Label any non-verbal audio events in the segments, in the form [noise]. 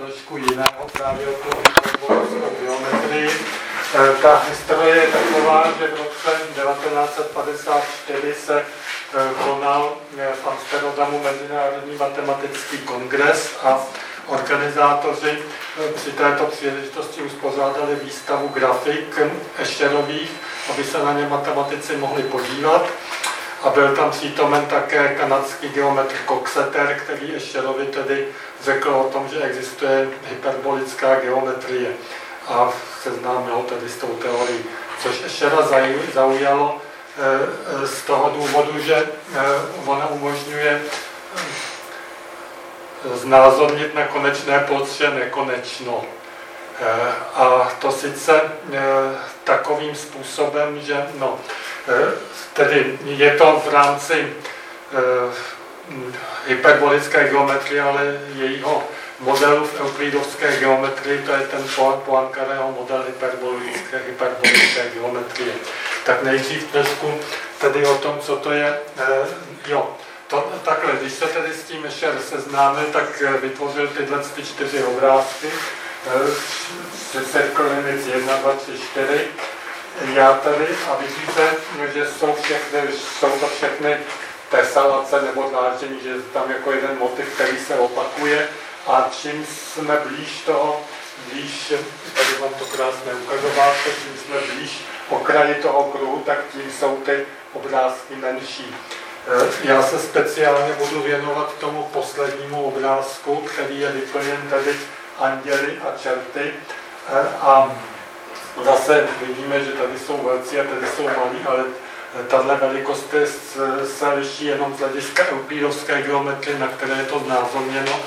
trošku jiného právě o tu hyperbolickou geometrii. E, ta historie je taková, že v roce 1954 se e, konal v Amsterdamu Mezinárodní matematický kongres a organizátoři při této příležitosti uspořádali výstavu grafik Escherových, aby se na ně matematici mohli podívat a byl tam přítomen také kanadský geometr Coxeter, který Escherovi tedy řekl o tom, že existuje hyperbolická geometrie a seznámil ho tedy s tou teorií, což Eschera zaujalo eh, z toho důvodu, že eh, ona umožňuje eh, znázornit na konečné plotře nekonečno. A to sice takovým způsobem, že no, Tedy je to v rámci eh, hyperbolické geometrie, ale jejího modelu v euklidovské geometrii, to je ten Poincarého model hyperbolické, hyperbolické geometrie. Tak nejdřív trošku tedy o tom, co to je. Eh, jo, to, takhle, když se tedy s tím ještě seznámil, tak vytvořil tyhle ty čtyři obrázky. Eh, Circle limits 1, 2, 3, 4 já tady a vidíte, že jsou, všechny, jsou to všechny tesalace nebo dláždění, že tam jako jeden motiv, který se opakuje a čím jsme blíž toho, blíž, tady vám to krásně ukazováte, čím jsme blíž okraji toho kruhu, tak tím jsou ty obrázky menší. E, já se speciálně budu věnovat tomu poslednímu obrázku, který je vyplněn tady anděly a čerty. E, a Zase vidíme, že tady jsou velcí a tady jsou malí, ale tahle velikost se liší jenom z hlediska eupírovské geometrie, na které je to znázorněno,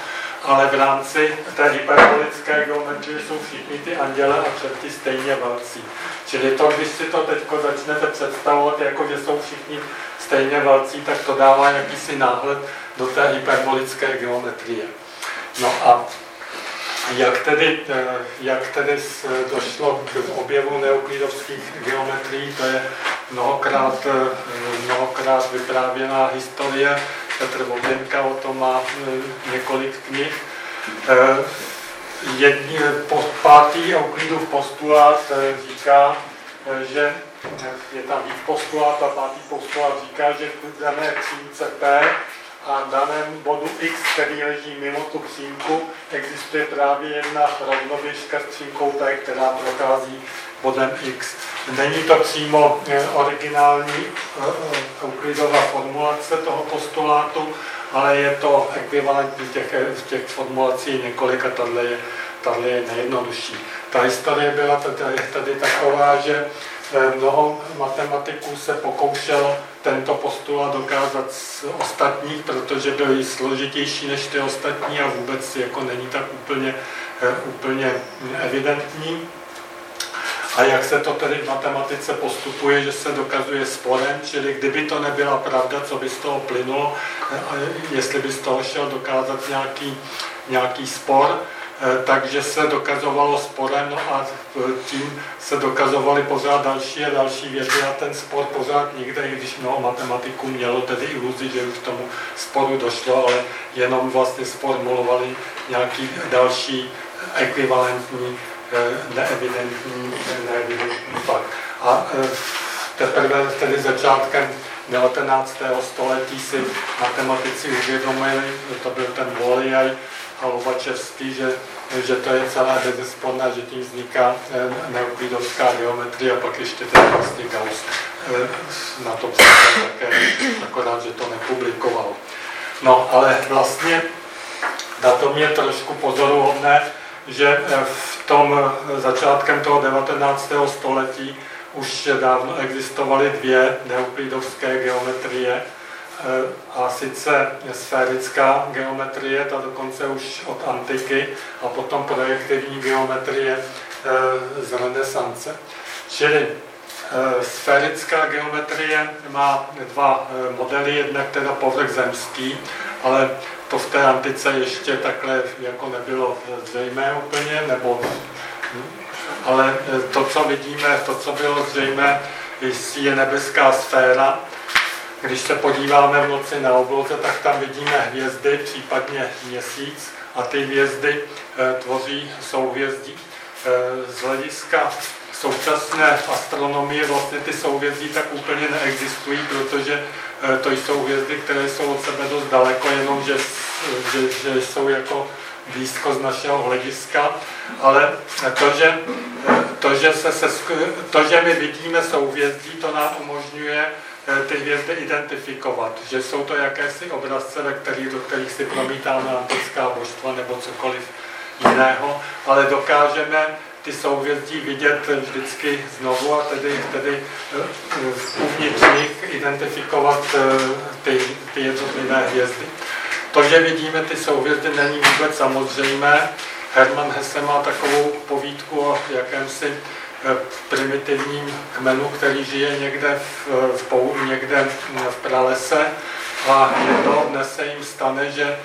ale v rámci té hyperbolické geometrie jsou všichni ty anděle a čerty stejně velcí. Čili to, když si to teď začnete představovat, jako že jsou všichni stejně velcí, tak to dává jakýsi náhled do té hyperbolické geometrie. No a jak tedy, eh, jak tedy došlo k objevu neuklidovských geometrií, to je mnohokrát, eh, mnohokrát vyprávěná historie. Petr Voděnka o tom má eh, několik knih. Jedný, pátý Euklidův postulát říká, že je tam víc postulát a pátý postulát říká, že v dané přímce P a daném bodu x, který leží mimo tu přímku, existuje právě jedna rovnoběžka s přímkou P, která prochází bodem x. Není to přímo eh, originální eh, eh, Euklidova formulace toho postulátu, ale je to ekvivalentní těch, těch formulací několika, tato je, tato je nejjednodušší. Ta historie byla tady, tady taková, že mnoho matematiků se pokoušelo tento postulát dokázat z ostatních, protože byl složitější než ty ostatní a vůbec jako není tak úplně, eh, úplně evidentní. A jak se to tedy v matematice postupuje, že se dokazuje sporem, čili kdyby to nebyla pravda, co by z toho plynulo, eh, jestli by z toho šel dokázat nějaký, nějaký spor, takže se dokazovalo sporem no a tím se dokazovaly pořád další a další věci a ten spor pořád nikde, i když mnoho matematiků mělo tedy iluzi, že už k tomu sporu došlo, ale jenom vlastně sformulovali nějaký další ekvivalentní, eh, neevidentní, neevidentní fakt. A eh, teprve tedy začátkem 19. století si matematici uvědomili, to byl ten Woliaj, a Lobačevský, že, že to je celá bezesporná, že tím vzniká eh, neuklidovská geometrie a pak ještě ten vlastně Gauss eh, na to psal také, akorát, že to nepublikoval. No, ale vlastně na tom je trošku pozoruhodné, že eh, v tom začátkem toho 19. století už dávno existovaly dvě neuklidovské geometrie, a sice sférická geometrie, ta dokonce už od antiky, a potom projektivní geometrie e, z renesance. Čili e, sférická geometrie má dva modely, jednak teda povrch zemský, ale to v té antice ještě takhle jako nebylo zřejmé úplně, nebo, ale to, co vidíme, to, co bylo zřejmé, je nebeská sféra, když se podíváme v noci na obloze, tak tam vidíme hvězdy, případně měsíc, a ty hvězdy tvoří souhvězdí. Z hlediska současné astronomie vlastně ty souhvězdí tak úplně neexistují, protože to jsou hvězdy, které jsou od sebe dost daleko, jenom že, že, že jsou jako blízko z našeho hlediska, ale to, že, to, že, se, to, že my vidíme souhvězdí, to nám umožňuje eh, ty hvězdy identifikovat, že jsou to jakési obrazce, ve kterých, do kterých si promítáme antická božstva nebo cokoliv jiného, ale dokážeme ty souhvězdí vidět vždycky znovu a tedy, tedy eh, uvnitř nich identifikovat eh, ty, ty jednotlivé hvězdy. To, že vidíme ty souhvězdy, není vůbec samozřejmé. Hermann Hesse má takovou povídku o jakémsi eh, primitivním kmenu, který žije někde v, v, pou, někde v pralese a jedno dne se jim stane, že,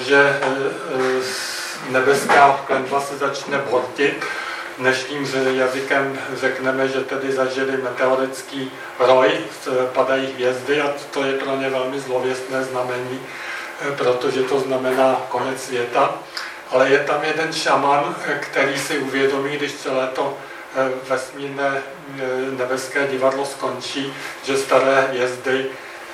že eh, nebeská klenba se začne bortit. Dnešním jazykem řekneme, že tedy zažili meteorický roj, padají hvězdy a to je pro ně velmi zlověstné znamení protože to znamená konec světa. Ale je tam jeden šaman, který si uvědomí, když celé to eh, vesmírné eh, nebeské divadlo skončí, že staré jezdy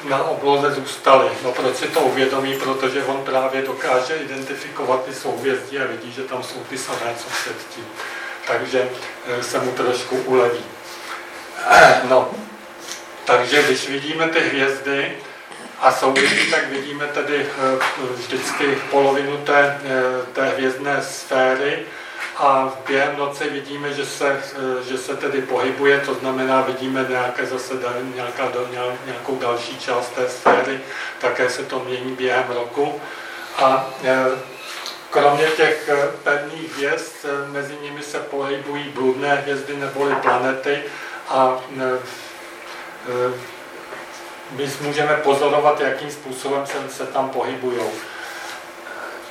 na obloze zůstaly. No proč si to uvědomí? Protože on právě dokáže identifikovat ty souhvězdí a vidí, že tam jsou ty samé, co předtím. Takže eh, se mu trošku uleví. No, takže když vidíme ty hvězdy, a souvisí, tak vidíme tedy eh, vždycky polovinu té, eh, té hvězdné sféry a během noci vidíme, že se, eh, že se tedy pohybuje, to znamená, vidíme nějaké zase nějaká, nějakou další část té sféry, také se to mění během roku. A kromě těch pevných hvězd, mezi nimi se pohybují bludné hvězdy neboli planety a my můžeme pozorovat, jakým způsobem se, se tam pohybují.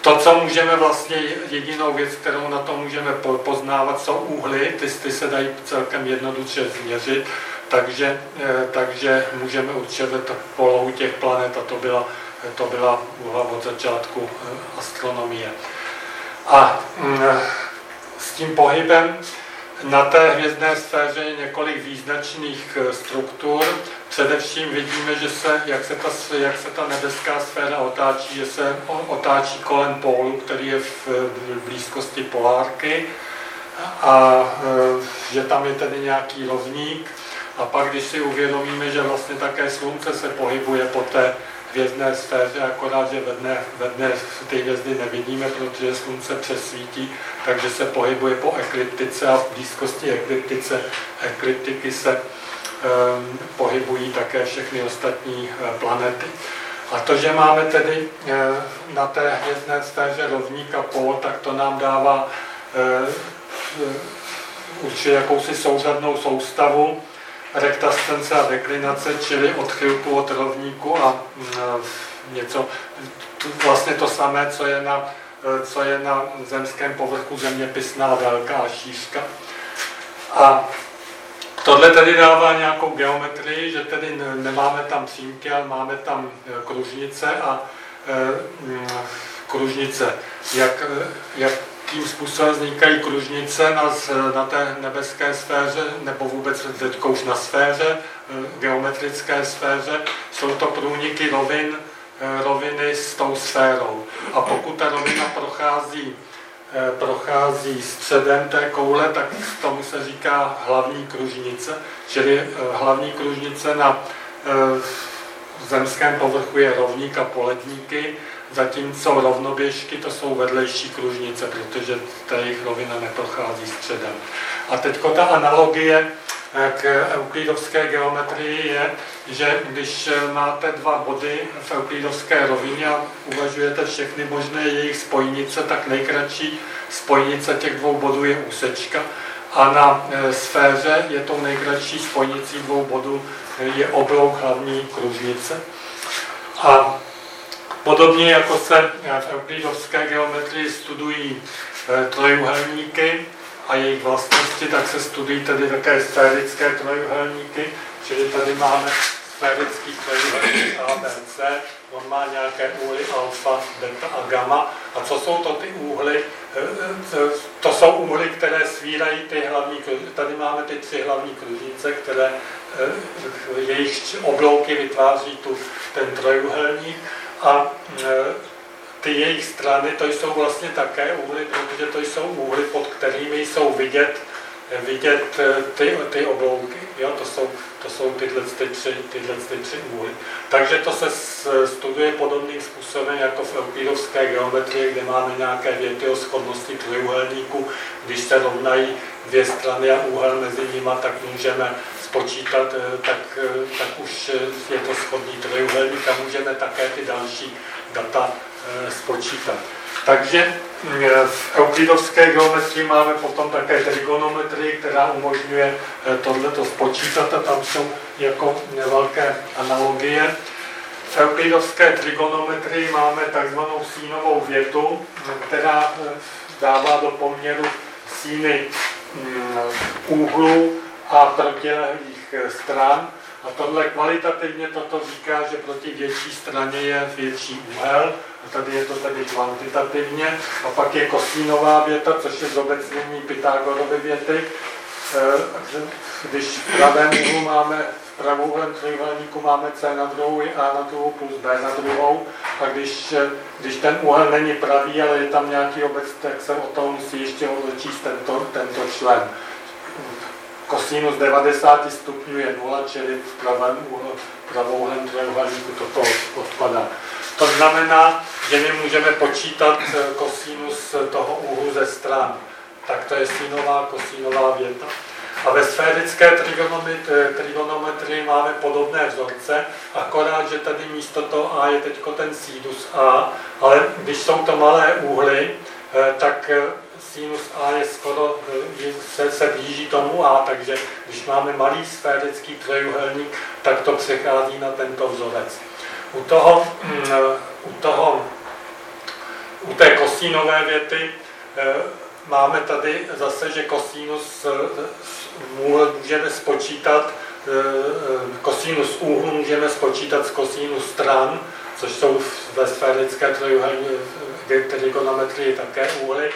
To, co můžeme vlastně, jedinou věc, kterou na to můžeme poznávat, jsou úhly, ty, ty se dají celkem jednoduše změřit, takže, eh, takže můžeme určit polohu těch planet a to byla, to byla úhla od začátku eh, astronomie. A mm, s tím pohybem na té hvězdné sféře je několik význačných eh, struktur. Především vidíme, že se, jak, se ta, jak se ta nebeská sféra otáčí, že se otáčí kolem pólu, který je v, blízkosti polárky a eh, že tam je tedy nějaký rovník. A pak, když si uvědomíme, že vlastně také Slunce se pohybuje po té hvězdné sféře, akorát, že ve dne, ve dne ty hvězdy nevidíme, protože slunce přesvítí, takže se pohybuje po ekliptice a v blízkosti ekliptice, ekliptiky se um, pohybují také všechny ostatní uh, planety. A to, že máme tedy uh, na té hvězdné sféře rovník a pol, tak to nám dává uh, určitě jakousi souřadnou soustavu, rektascence a deklinace, čili odchylku od rovníku a mm, něco, vlastně to samé, co je na, co je na zemském povrchu zeměpisná délka a šířka. A tohle tedy dává nějakou geometrii, že tedy nemáme tam přímky, ale máme tam e, kružnice a e, mm, kružnice. Jak, e, jak jakým způsobem vznikají kružnice na, na té nebeské sféře, nebo vůbec teď už na sféře, eh, geometrické sféře, jsou to průniky rovin, eh, roviny s tou sférou. A pokud ta rovina prochází, eh, prochází středem té koule, tak tomu se říká hlavní kružnice. Čili hlavní kružnice na zemském povrchu je rovník a poledníky, zatímco rovnoběžky to jsou vedlejší kružnice, protože ta jejich rovina neprochází středem. A teď ta analogie eh, k euklidovské geometrii je, že když eh, máte dva body v euklidovské rovině a uvažujete všechny možné jejich spojnice, tak nejkratší spojnice těch dvou bodů je úsečka a na eh, sféře je tou nejkratší spojnicí dvou bodů je oblouk hlavní kružnice. A Podobně jako se v euklidovské geometrii studují eh, trojuhelníky a jejich vlastnosti, tak se studují tedy také sférické trojuhelníky, čili tady máme sférický trojuhelník ABC, on má nějaké úhly alfa, beta a gamma. A co jsou to ty úhly? Eh, to jsou úhly, které svírají ty hlavní kružnice. Tady máme ty tři hlavní kružnice, které eh, jejich oblouky vytváří tu, ten trojuhelník. A ty jejich strany, to jsou vlastně také úhly, protože to jsou úhly, pod kterými jsou vidět vidět eh, ty, ty oblouky. Jo? To, jsou, to jsou tyhle, ty tři, tyhle ty tři úhly. Takže to se studuje podobným způsobem jako v eukidovské geometrii, kde máme nějaké věty o schodnosti trojuhelníku. Když se rovnají dvě strany a úhel mezi nimi, tak můžeme spočítat, eh, tak, eh, tak už je to schodný trojuhelník a můžeme také ty další data spočítat. Takže mm, v euklidovské geometrii máme potom také trigonometrii, která umožňuje eh, tohleto spočítat a tam jsou jako velké analogie. V euklidovské trigonometrii máme takzvanou sínovou větu, která eh, dává do poměru síny mm, úhlu a protilehlých eh, stran. A tohle kvalitativně toto říká, že proti větší straně je větší úhel tady je to tady kvantitativně, a pak je kosínová věta, což je zobecnění Pythagorovy věty. E, když v pravém úhlu máme, pravouhlém trojuhelníku máme C na druhou A na druhou plus B na druhou, a když, když ten úhel není pravý, ale je tam nějaký obec, tak se o tom musí ještě odečíst tento, tento člen. Kosinus 90 stupňů je 0, čili v pravém pravouhlém trojuhelníku toto odpadá. To znamená, že my můžeme počítat eh, kosinus toho úhlu ze stran. Tak to je sínová kosinová věta. A ve sférické trigonometrii, máme podobné vzorce, akorát, že tady místo toho A je teď ten sinus A, ale když jsou to malé úhly, eh, tak eh, sinus A je skoro, se, se blíží tomu A, takže když máme malý sférický trojuhelník, tak to přechází na tento vzorec. U toho, mm, u toho, u té kosínové věty eh, máme tady zase, že kosínus můžeme spočítat, eh, kosínus úhlu můžeme spočítat z kosínus stran, což jsou ve sférické trojuhelní trigonometrii také úhly.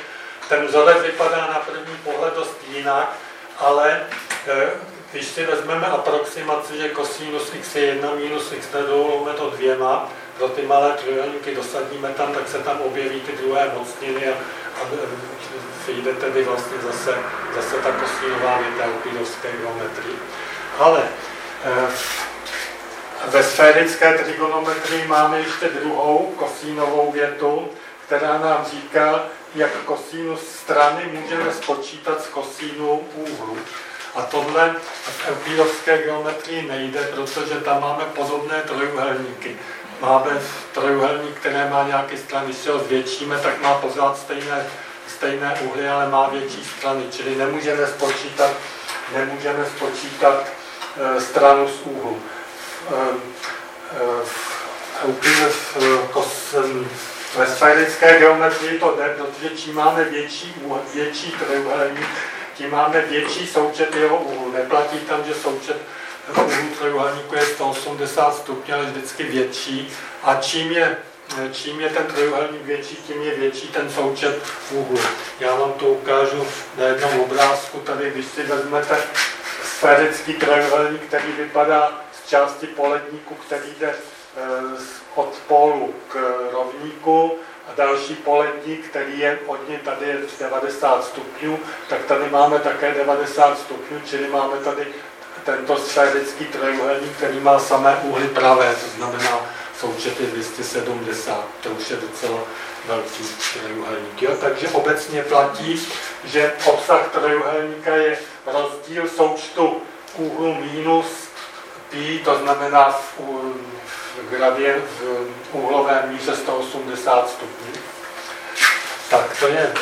Ten vzorec vypadá na první pohled dost jinak, ale eh, když si vezmeme aproximaci, že cosinus x je 1 minus x nedolujeme to dvěma, pro ty malé trojuhelníky dosadíme tam, tak se tam objeví ty druhé mocniny a, a vyjde tedy vlastně zase, zase ta kosínová věta eukidovské geometrii. Ale e, ve sférické trigonometrii máme ještě druhou kosínovou větu, která nám říká, jak kosínus strany můžeme spočítat z kosínu úhlu. A tohle v euklirovské geometrii nejde, protože tam máme podobné trojuhelníky. Máme trojuhelník, který má nějaké strany, když ho zvětšíme, tak má pořád stejné, stejné úhly, ale má větší strany, čili nemůžeme spočítat, nemůžeme spočítat e, stranu z úhlu. E, e, ve sférické geometrii to jde, protože čím máme větší, větší trojuhelník, tím máme větší součet jeho úhlu. Neplatí tam, že součet úhlu trojuhelníku je 180 stupňů, ale vždycky větší. A čím je, čím je ten trojuhelník větší, tím je větší ten součet úhlu. Já vám to ukážu na jednom obrázku. Tady, když si vezmete sférický trojuhelník, který vypadá z části poledníku, který jde eh, od pólu k rovníku, a další poledník, který je od něj tady je 90 stupňů, tak tady máme také 90 stupňů, čili máme tady tento sférický trojuhelník, který má samé úhly pravé, to znamená součet je 270, to už je docela velký trojuhelník. Jo? Takže obecně platí, že obsah trojuhelníka je rozdíl součtu úhlu minus pi, to znamená v, gradient v úhlové míře 180 stupňů. Tak to je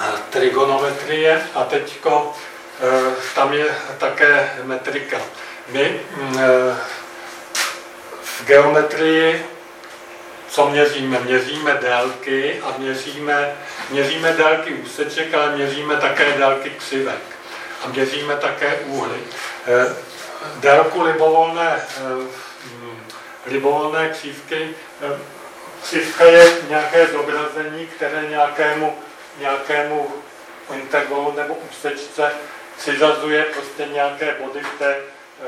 eh, trigonometrie a teďko eh, tam je také metrika. My mm, eh, v geometrii co měříme? Měříme délky a měříme, měříme délky úseček, ale měříme také délky křivek a měříme také úhly délku libovolné, libovolné křívky. Křivka je nějaké zobrazení, které nějakému, nějakému intervalu nebo úsečce přiřazuje prostě nějaké body v té,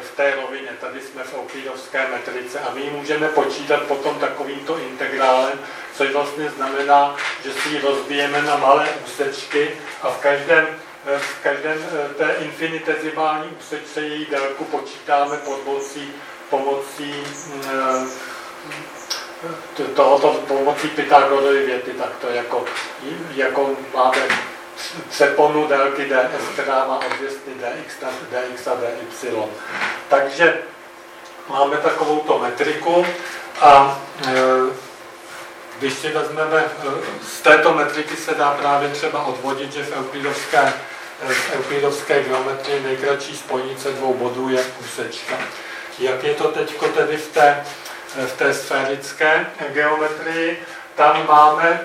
v té rovině. Tady jsme v euklidovské metrice a my můžeme počítat potom takovýmto integrálem, což vlastně znamená, že si ji rozbijeme na malé úsečky a v každém, v každém eh, té infinitezimální úsečce její délku počítáme pomocí, pomocí eh, tohoto pomocí Pythagorovy věty, tak to jako, jako máme přeponu délky ds, která má odvěstny dx, dx a dy. Takže máme takovouto metriku a e, když si vezmeme, e, z této metriky se dá právě třeba odvodit, že v euklidovské, v euklidovské geometrii nejkratší spojnice dvou bodů je úsečka. Jak je to teď tedy v té, v té sférické geometrii? Tam máme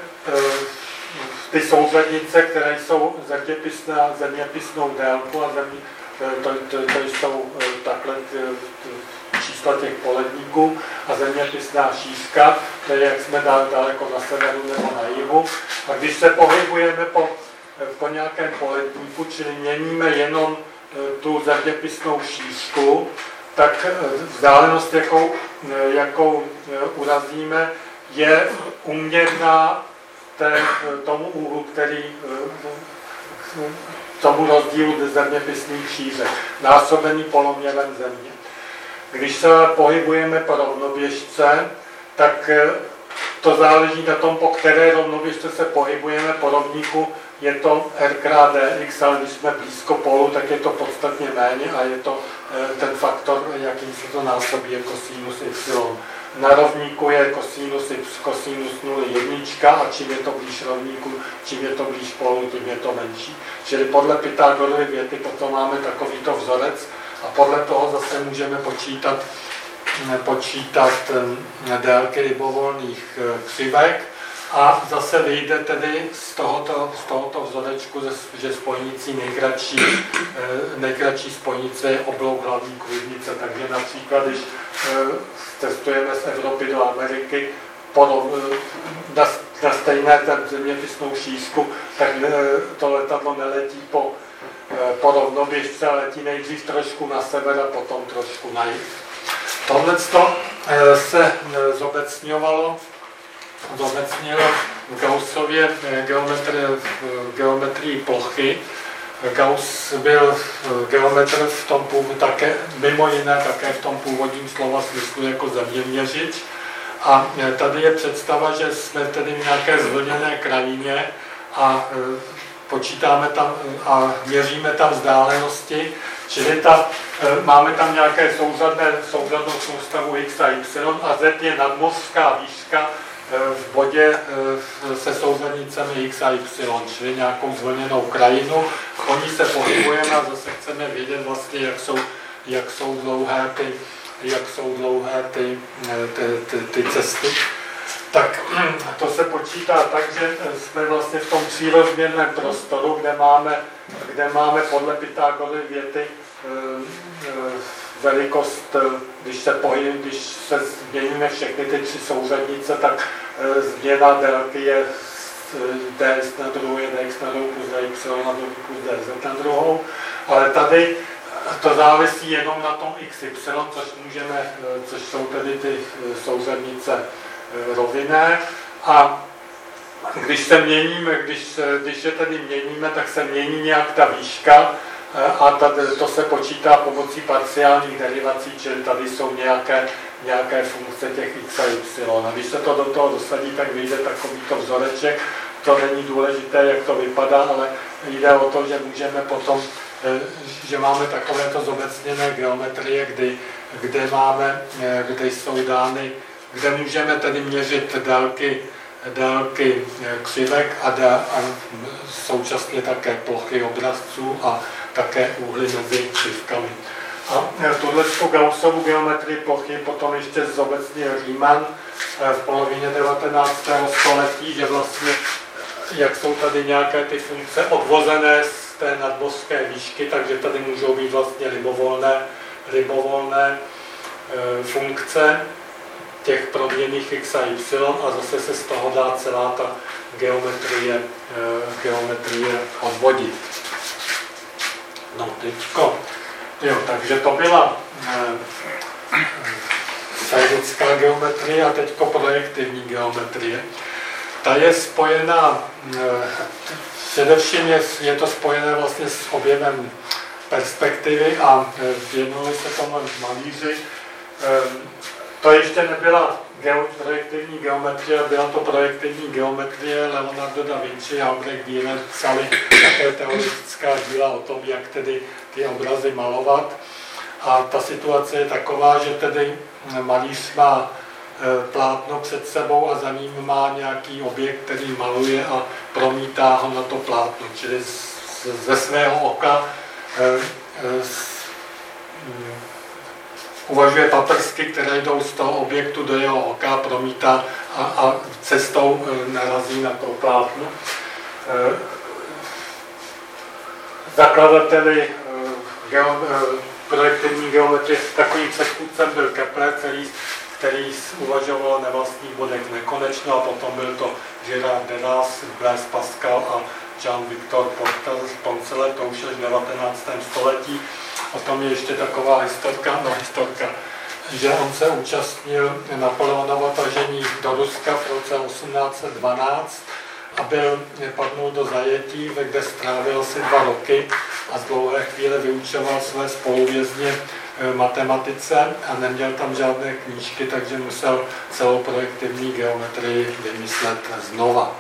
ty souzvednice, které jsou zeměpisné, zeměpisnou délku a země, to, to, to jsou e, takhle čísla těch poledníků a zeměpisná šířka, to je, jak jsme dali daleko na severu nebo na jihu. A když se pohybujeme po, po nějakém poledníku, čili měníme jenom tu zeměpisnou šířku, tak e, vzdálenost, jakou, jakou urazíme, je uměrná té, tomu úhlu, který eh, tomu rozdílu zeměpisných šířek, násobený poloměrem země. Když se pohybujeme po rovnoběžce, tak eh, to záleží na tom, po které rovnoběžce se pohybujeme po rovníku, je to r krát dx, ale když jsme blízko polu, tak je to podstatně méně a je to eh, ten faktor, jakým se to násobí jako sinus y na rovníku je kosinus, kosinus 0 jednička a čím je to blíž rovníku, čím je to blíž polu, tím je to menší. Čili podle Pythagorovy věty potom máme takovýto vzorec a podle toho zase můžeme počítat, počítat eh, délky libovolných eh, křivek a zase vyjde tedy z tohoto, z tohoto vzorečku, že spojnicí nejkratší, eh, nejkratší spojnice je oblouk hlavní klubnice. Takže například, když cestujeme z Evropy do Ameriky na, na stejné ten zeměpisnou šířku, tak to letadlo neletí po, po rovnoběžce, ale letí nejdřív trošku na sever a potom trošku na jih. Tohle se zobecňovalo, zobecnilo v Gaussově geometrii, geometrii plochy, Gauss byl eh, geometr v tom původu také, mimo jiné také v tom původním slova smyslu jako zeměměřič. A eh, tady je představa, že jsme tedy v nějaké zvlněné krajině a eh, počítáme tam a měříme tam vzdálenosti, čili ta, máme tam nějaké souzadnou soustavu x a y a z je nadmořská výška v bodě eh, se souzenicemi X a Y, čili nějakou zvlněnou krajinu. Oni se pohybujeme a zase chceme vědět vlastně, jak jsou, jak jsou dlouhé ty, jak jsou dlouhé ty, eh, ty, ty, ty cesty. Tak to se počítá tak, že jsme vlastně v tom třírozměrném prostoru, kde máme, kde máme podle Pythagorovy věty eh, velikost, eh, když se, pohyb, když se změníme všechny ty tři souřadnice, tak eh, změna délky je eh, ds na druhou je dx na druhou plus dy na druhou plus dz na druhou, ale tady to závisí jenom na tom xy, což můžeme, což jsou tedy ty souřadnice rovinné. A když se měníme, když, když je tedy měníme, tak se mění nějak ta výška, a tady, to se počítá pomocí parciálních derivací, čili tady jsou nějaké, nějaké funkce těch x a y. A když se to do toho dosadí, tak vyjde takovýto vzoreček. To není důležité, jak to vypadá, ale jde o to, že můžeme potom, eh, že máme takovéto zobecněné geometrie, kdy, kde máme, eh, kde jsou dány, kde můžeme tedy měřit délky délky eh, křivek a, dá, a současně také plochy obrazců a také úhly mezi křivkami. A e, tuhle Gaussovu geometrii plochy potom ještě zobecnil Riemann e, v polovině 19. století, že vlastně, jak jsou tady nějaké ty funkce odvozené z té nadmořské výšky, takže tady můžou být vlastně libovolné, libovolné funkce těch proměných x a y a zase se z toho dá celá ta geometrie, geometrie odvodit. No teďko, jo, takže to byla sajdická geometrie a teďko projektivní geometrie. Ta je spojena, především je, je to spojené vlastně s objemem perspektivy a věnovali se tomu malíři. To ještě nebyla projektivní geometrie, byla to projektivní geometrie Leonardo da Vinci a Albrecht Dürer psali také teoretická díla o tom, jak tedy ty obrazy malovat. A ta situace je taková, že tedy malíř má e, plátno před sebou a za ním má nějaký objekt, který maluje a promítá ho na to plátno, čili ze svého oka e, e, uvažuje paprsky, které jdou z toho objektu do jeho oka, promítá a, a cestou narazí na to plátno. Zakladateli projektivní geometrie. Takovým předchůdcem byl Kepler, který, který uvažoval o nevlastních bodech nekonečno a potom byl to Girard Deras, Blaise Pascal a Jean-Victor Poncelet, to už je v 19. století. O tom je ještě taková historka, no historka, že on se účastnil Napoleonova tažení do Ruska v roce 1812 a byl, padnul do zajetí, kde strávil asi dva roky a z dlouhé chvíle vyučoval své spoluvězně eh, matematice a neměl tam žádné knížky, takže musel celou projektivní geometrii vymyslet znova.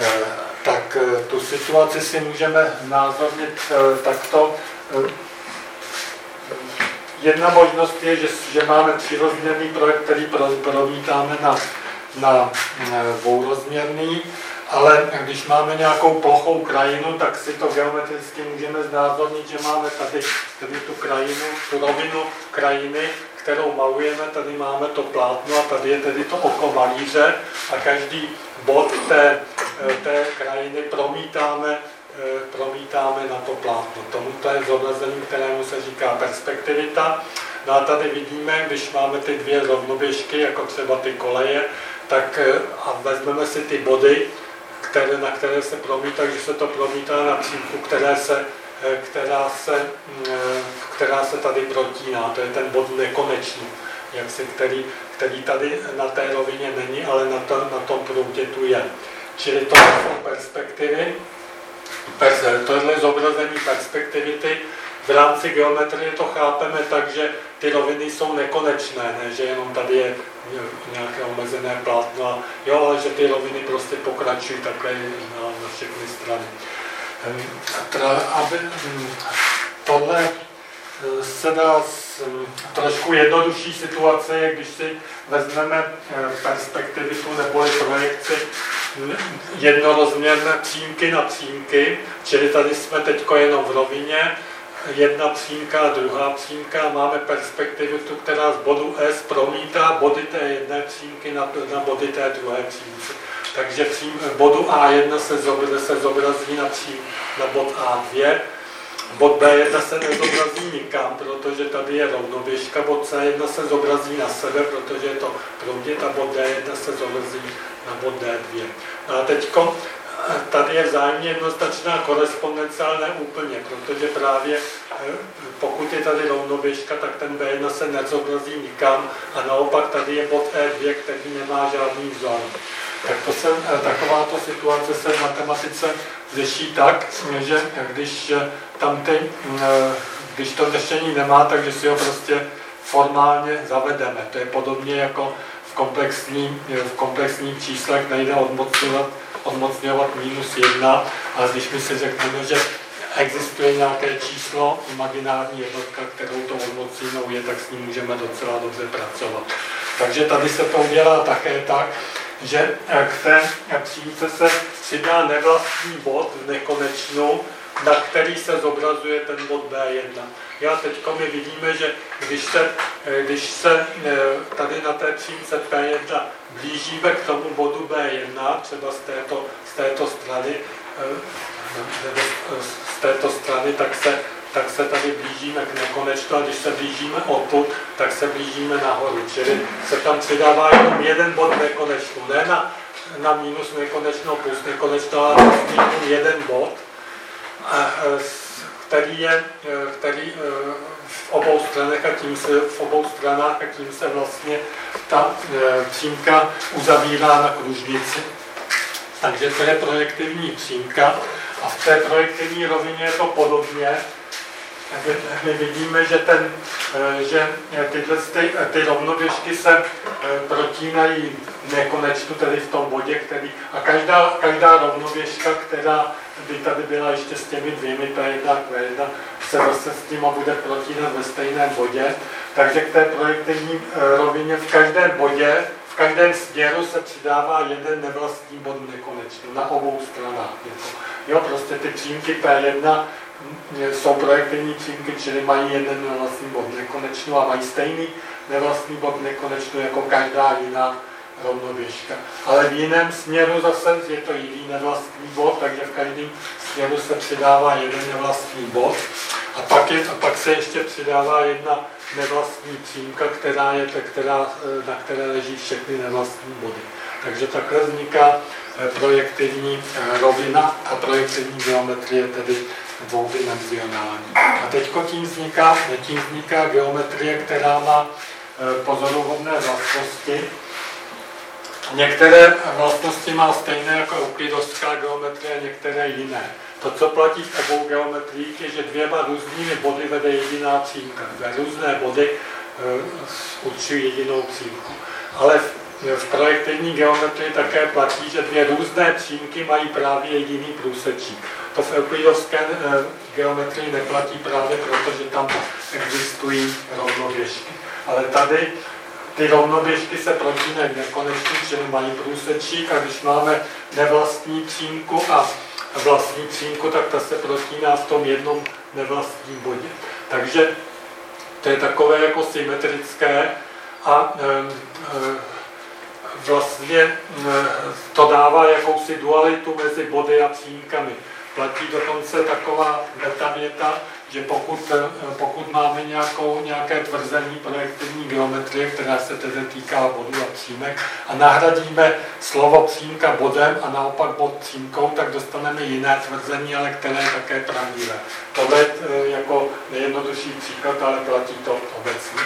Eh, tak eh, tu situaci si můžeme názornit takto. Jedna možnost je, že, že máme třirozměrný projekt, který promítáme na na dvourozměrný, ale když máme nějakou plochou krajinu, tak si to geometricky můžeme znázornit, že máme tady, tady tu krajinu, tu rovinu krajiny, kterou malujeme, tady máme to plátno a tady je tedy to oko malíře. A každý bod té, té krajiny promítáme, promítáme na to plátno. Tomuto je zobrazení, kterému se říká perspektivita. No a tady vidíme, když máme ty dvě rovnoběžky, jako třeba ty koleje, tak eh, a vezmeme si ty body, které, na které se promítá, takže se to promítá na přímku, které se, eh, která, se, mm, eh, která se tady protíná. To je ten bod nekonečný, jak se, který, který tady na té rovině není, ale na, to, na tom proutě tu je. Čili to jsou perspektivy. Tohle je zobrazení perspektivity. V rámci geometrie to chápeme tak, že ty roviny jsou nekonečné, ne? že jenom tady je nějaké omezené plátno, jo, ale že ty roviny prostě pokračují takhle na, na všechny strany. Ehm, aby, hm, tohle eh, se dá z hm, trošku jednodušší situace, když si vezmeme eh, perspektivitu nebo projekci hm, jednorozměrné přímky na přímky, čili tady jsme teď jenom v rovině, jedna přímka a druhá přímka. Máme perspektivitu, která z bodu S promítá body té jedné přímky na, na body té druhé přímky. Takže přím, bodu A1 se, se zobrazí na, přím, na bod A2, bod B1 se nezobrazí nikam, protože tady je rovnoběžka, bod C1 se zobrazí na sebe, protože je to proudit a bod D1 se zobrazí na bod D2. A teďko tady je vzájemně jednoznačná korespondence, ale ne úplně, protože právě eh, pokud je tady rovnoběžka, tak ten B1 se nezobrazí nikam a naopak tady je bod E2, který nemá žádný vzor. Tak to se, eh, takováto situace se v matematice řeší tak, že když eh, tam ty, když to řešení nemá, takže si ho prostě formálně zavedeme. To je podobně jako v komplexním, v komplexních číslech nejde odmocňovat odmocňovat minus jedna, ale když my si řekneme, že existuje nějaké číslo, imaginární jednotka, kterou to odmocněnou je, tak s ním můžeme docela dobře pracovat. Takže tady se to udělá také tak, že k té přímce se přidá nevlastní bod v nekonečnou, na který se zobrazuje ten bod B1. Já teď my vidíme, že když se, když se eh, tady na té přímce P1 blížíme k tomu bodu B1, třeba z této, z této strany, eh, z této strany, tak se tak se tady blížíme k nekonečnu a když se blížíme odtud, tak se blížíme nahoru. Čili se tam přidává jenom jeden bod nekonečnu, ne na, na minus nekonečno plus nekonečno, ale vlastně jeden bod, který je, který v obou stranách a tím se, v obou stranách a tím se vlastně ta přímka uzavírá na kružnici. Takže to je projektivní přímka a v té projektivní rovině je to podobně. My vidíme, že, ten, eh, že tyhle ty, ty rovnoběžky se eh, protínají nekonečnu, tedy v tom bodě, který, a každá, každá rovnoběžka, která by tady byla ještě s těmi dvěmi P1 a Q1, se zase s tím bude protínat ve stejném bodě. Takže k té projektivní eh, rovině v každém bodě v každém směru se přidává jeden nevlastní bod nekonečný na obou stranách. Jo, prostě ty přímky P1 jsou projektivní přímky, čili mají jeden nevlastní bod nekonečnou a mají stejný nevlastní bod nekonečnou jako každá jiná rovnoběžka. Ale v jiném směru zase je to jiný nevlastní bod, takže v každém směru se přidává jeden nevlastní bod. A pak, je, a pak se ještě přidává jedna nevlastní přímka, která je, která, eh, na které leží všechny nevlastní body. Takže takhle vzniká eh, projektivní eh, rovina a projektivní geometrie tedy dvoudimenzionální. A teď tím vzniká, tím vzniká geometrie, která má pozoruhodné vlastnosti. Některé vlastnosti má stejné jako euklidovská geometrie, některé jiné. To, co platí v obou geometriích, je, že dvěma různými body vede jediná přímka. Dvě různé body uh, určují jedinou přímku. Ale v, v projektivní geometrii také platí, že dvě různé přímky mají právě jediný průsečík. To v euklidovské uh, geometrii neplatí právě proto, že tam existují rovnoběžky. Ale tady ty rovnoběžky se protínají nekonečně, čili mají průsečík a když máme nevlastní přímku a vlastní přímku, tak ta se protíná v tom jednom nevlastním bodě. Takže to je takové jako symetrické a e, e, vlastně e, to dává jakousi dualitu mezi body a přímkami. Platí dokonce taková metavěta, že pokud, eh, pokud máme nějakou, nějaké tvrzení projektivní geometrie, která se tedy týká bodu a přímek, a nahradíme slovo přímka bodem a naopak bod přímkou, tak dostaneme jiné tvrzení, ale které je také pravdivé. Tohle je eh, jako nejjednodušší příklad, ale platí to obecně.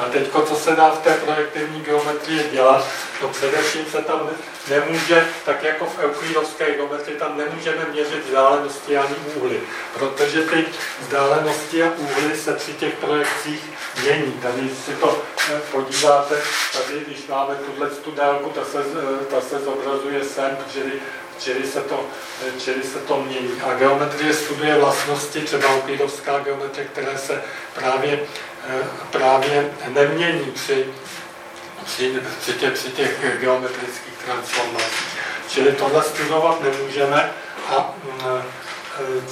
A teď, co se dá v té projektivní geometrii dělat, to především se tam nemůže, tak jako v euklidovské geometrii, tam nemůžeme měřit vzdálenosti ani úhly, protože ty vzdálenosti a úhly se při těch projekcích mění. Tady si to eh, podíváte, tady když máme tuhle tu délku, ta se, eh, ta se zobrazuje sem, čili čili se, to, čili se to mění. A geometrie studuje vlastnosti, třeba euklidovská geometrie, které se právě Eh, právě nemění při, při, při, těch, při těch geometrických transformacích. Čili tohle studovat nemůžeme a mm, eh,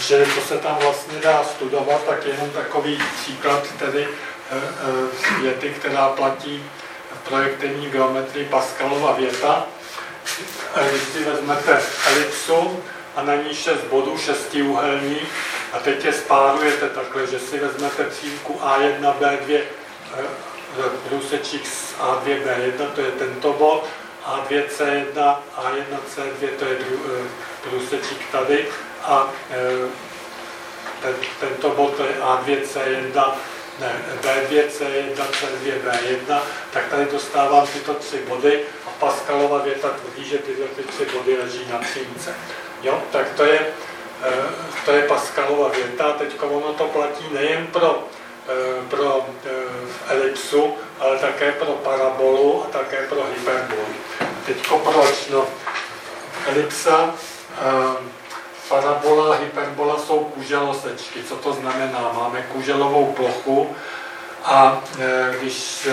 čili co se tam vlastně dá studovat, tak jenom takový příklad tedy eh, věty, která platí projektivní geometrii Pascalova věta. Když si vezmete elipsu a na ní šest bodů, šestiúhelní, a teď je spárujete takhle, že si vezmete přímku A1, B2, průsečík z A2, B1, to je tento bod, A2, C1, A1, C2, to je průsečík tady a e, ten, tento bod to je A2, C1, ne, B2, C1, C2, B1, tak tady dostávám tyto tři body a Pascalova věta tvrdí, že tyhle ty tři body leží na přímce. Jo, tak to je Eh, to je Pascalova věta, teď ono to platí nejen pro, eh, pro eh, elipsu, ale také pro parabolu a také pro hyperbolu. Teď proč? No, elipsa, parabola a hyperbola jsou kuželosečky. Co to znamená? Máme kuželovou plochu a když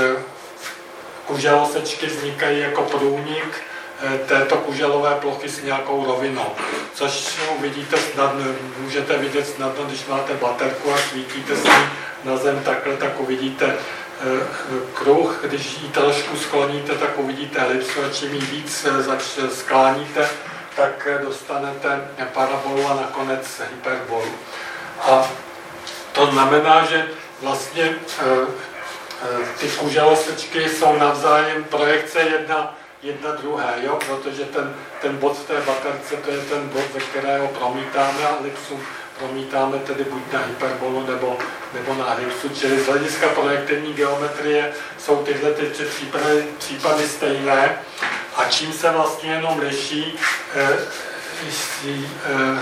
kuželosečky vznikají jako průnik, Eh, této kuželové plochy s nějakou rovinou. Což uvidíte snadno, můžete vidět snadno, když máte baterku a svítíte s ní na zem takhle, tak uvidíte kruh, když ji trošku skloníte, tak uvidíte elipsu a čím ji víc skláníte, tak dostanete parabolu a nakonec hyperbolu. A to znamená, že vlastně ty kuželosečky jsou navzájem projekce jedna, jedna druhé, jo? protože ten, ten bod v té baterce, to je ten bod, ze kterého promítáme elipsu, promítáme tedy buď na hyperbolu nebo, nebo na elipsu, čili z hlediska projektivní geometrie jsou tyhle ty tři případy, případy stejné a čím se vlastně jenom liší, eh, eh,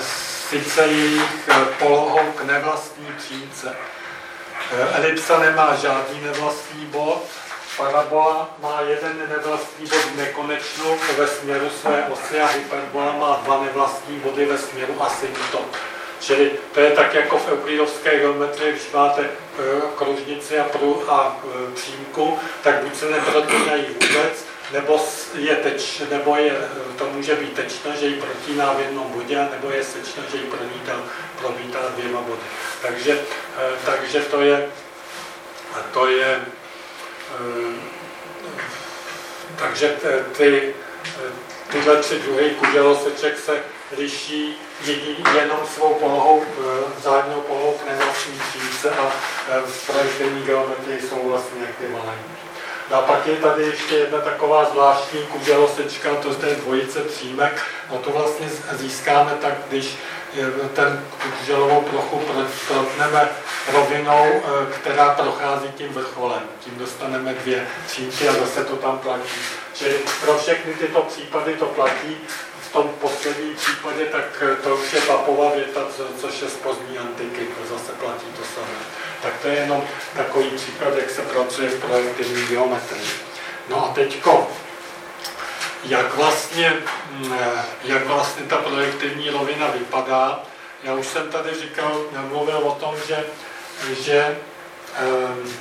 sice jejich eh, polohou k nevlastní přímce. Eh, elipsa nemá žádný nevlastní bod, parabola má jeden nevlastní bod v nekonečnu ve směru své osy a hyperbola má dva nevlastní body ve směru asymptot. Čili to je tak jako v euklidovské geometrii, když máte e, kružnici a, prů a e, přímku, tak buď se neprotínají vůbec, nebo je teč, nebo je, to může být tečna, že ji protíná v jednom bodě, nebo je sečna, že ji promítá, promítá dvěma body. Takže, e, takže to je, to je takže ty, tyhle tři druhy kuželoseček se liší jenom svou polohou, eh, vzájemnou polohou k nenosní přímce a eh, v projektivní geometrii jsou vlastně ekvivalentní. No a pak je tady ještě jedna taková zvláštní kuželosečka, to je dvojice přímek. No to vlastně získáme tak, když ten kuželovou plochu protneme rovinou, eh, která prochází tím vrcholem. Tím dostaneme dvě přímky a zase to tam platí. Čili pro všechny tyto případy to platí tom posledním případě, tak eh, to už je papová věta, co, což je z pozdní antiky, to zase platí to samé. Tak to je jenom takový příklad, jak se pracuje v projektivní geometrii. No a teďko, jak vlastně, mm, eh, jak vlastně ta projektivní rovina vypadá. Já už jsem tady říkal, mluvil o tom, že, že um,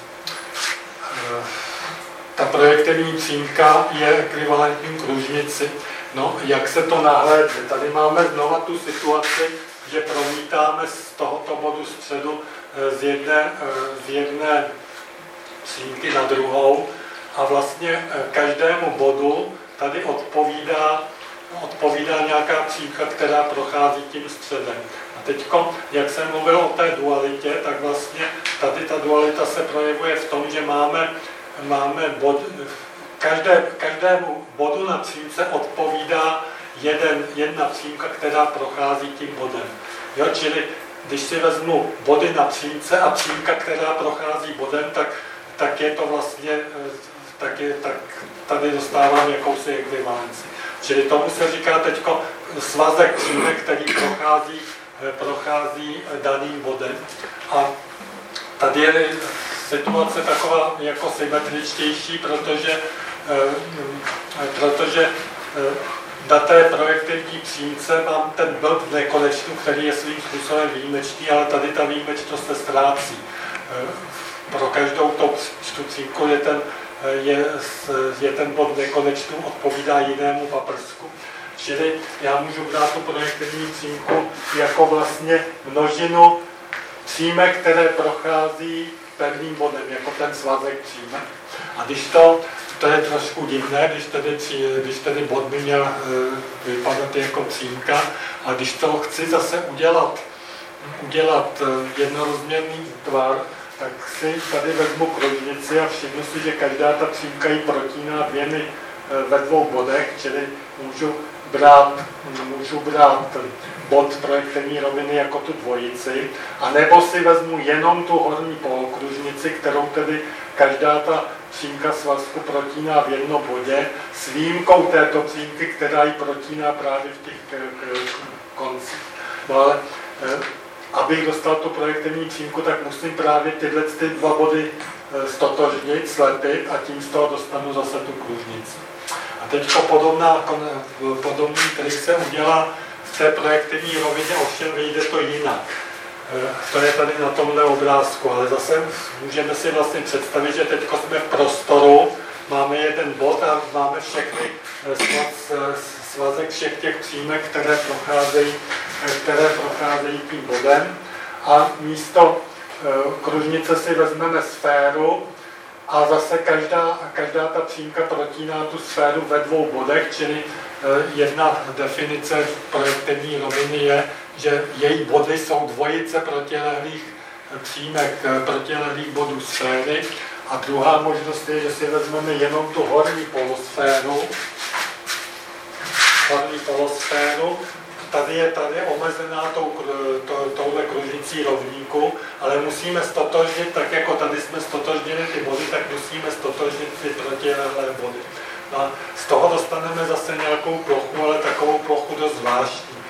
ta projektivní přímka je ekvivalentní kružnici. No, jak se to nahlédne? Tady máme znova tu situaci, že promítáme z tohoto bodu středu eh, z jedné, eh, z jedné přímky na druhou a vlastně eh, každému bodu tady odpovídá, odpovídá nějaká přímka, která prochází tím středem. A teď, jak jsem mluvil o té dualitě, tak vlastně tady ta dualita se projevuje v tom, že máme, máme bod, každé, každému bodu na přímce odpovídá jeden, jedna přímka, která prochází tím bodem. Jo, čili když si vezmu body na přímce a přímka, která prochází bodem, tak, tak je to vlastně, eh, tak, je, tak tady dostávám jakousi ekvivalenci. Čili tomu se říká teď svazek přímek, který prochází, eh, prochází daným bodem. A tady je situace taková jako symetričtější, protože protože eh, na té projektivní přímce mám ten bod v nekonečnu, který je svým způsobem výjimečný, ale tady ta výjimečnost se ztrácí. Eh, pro každou to přímku je ten, je, je ten bod nekonečnu, odpovídá jinému paprsku. Čili já můžu brát tu projektivní přímku jako vlastně množinu přímek, které prochází pevným bodem, jako ten svazek přímek. A když to to je trošku divné, když tedy, když tedy bod by měl e, vypadat jako přímka a když to chci zase udělat, udělat e, jednorozměrný tvar, tak si tady vezmu kružnici a všimnu si, že každá ta přímka ji protíná dvěmi e, ve dvou bodech, čili můžu brát, můžu brát bod projektivní roviny jako tu dvojici, a nebo si vezmu jenom tu horní polokružnici, kterou tedy každá ta přímka svazku protíná v jednom bodě, s výjimkou této přímky, která ji protíná právě v těch koncích. No ale eh, abych dostal tu projektivní přímku, tak musím právě tyhle ty dva body eh, stotožnit, slepit a tím z toho dostanu zase tu kružnici. A teď podobná, podobný trik se udělá v té projektivní rovině, ovšem vyjde to jinak. Eh, to je tady na tomhle obrázku, ale zase můžeme si vlastně představit, že teď jsme v prostoru, máme jeden bod a máme všechny eh, eh, svazek všech těch přímek, které procházejí, které procházejí tím bodem. A místo kružnice si vezmeme sféru a zase každá, každá ta přímka protíná tu sféru ve dvou bodech, čili jedna definice projektivní roviny je, že její body jsou dvojice protilehlých přímek protilevých bodů sféry. A druhá možnost je, že si vezmeme jenom tu horní polosféru, horní polosféru tady je, tady omezená tou, to, touhle kružnicí rovníku, ale musíme stotožnit, tak jako tady jsme stotožnili ty body, tak musíme stotožnit ty protilehlé body. A z toho dostaneme zase nějakou plochu, ale takovou plochu dost zvláštní.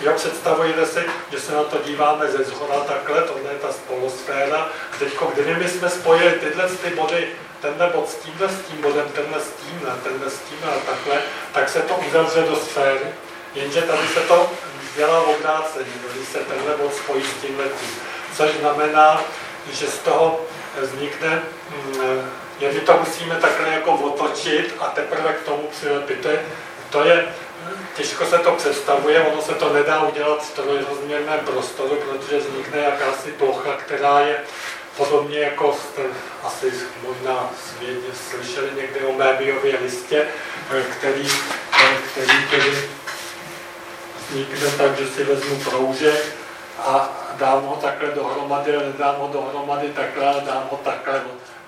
Jo, představujete si, že se na to díváme ze zhora takhle, tohle je ta spolosféra. Teď, kdyby my jsme spojili tyhle ty body, tenhle bod s tímhle s tím bodem, tenhle s tímhle, tenhle s tímhle a takhle, tak se to uzavře do sféry. Jenže tady se to dělá obráceně, když se tenhle bod spojí s tímhle tím. Což znamená, že z toho vznikne, že my to musíme takhle jako otočit a teprve k tomu přilepit. To je, to je těžko se to představuje, ono se to nedá udělat v trojrozměrném prostoru, protože vznikne jakási plocha, která je podobně jako jste asi možná světě slyšeli někde o Mébiově listě, který, který tedy vznikne tak, že si vezmu proužek a dám ho takhle dohromady, ale nedám ho dohromady takhle, ale dám ho takhle,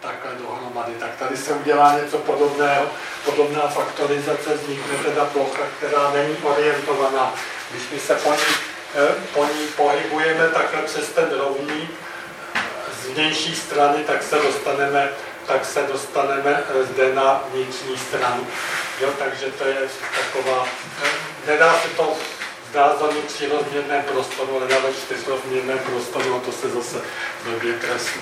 takhle dohromady. Tak tady se udělá něco podobného, podobná faktorizace, vznikne teda plocha, která není orientovaná. Když my se po ní, eh, po ní pohybujeme takhle přes ten rovník, z vnější strany, tak se dostaneme, tak se dostaneme eh, zde na vnitřní stranu. Jo, takže to je taková, eh, nedá se to ukázali třirozměrném prostoru, ale ve čtyřrozměrném prostoru a to se zase blbě kreslí.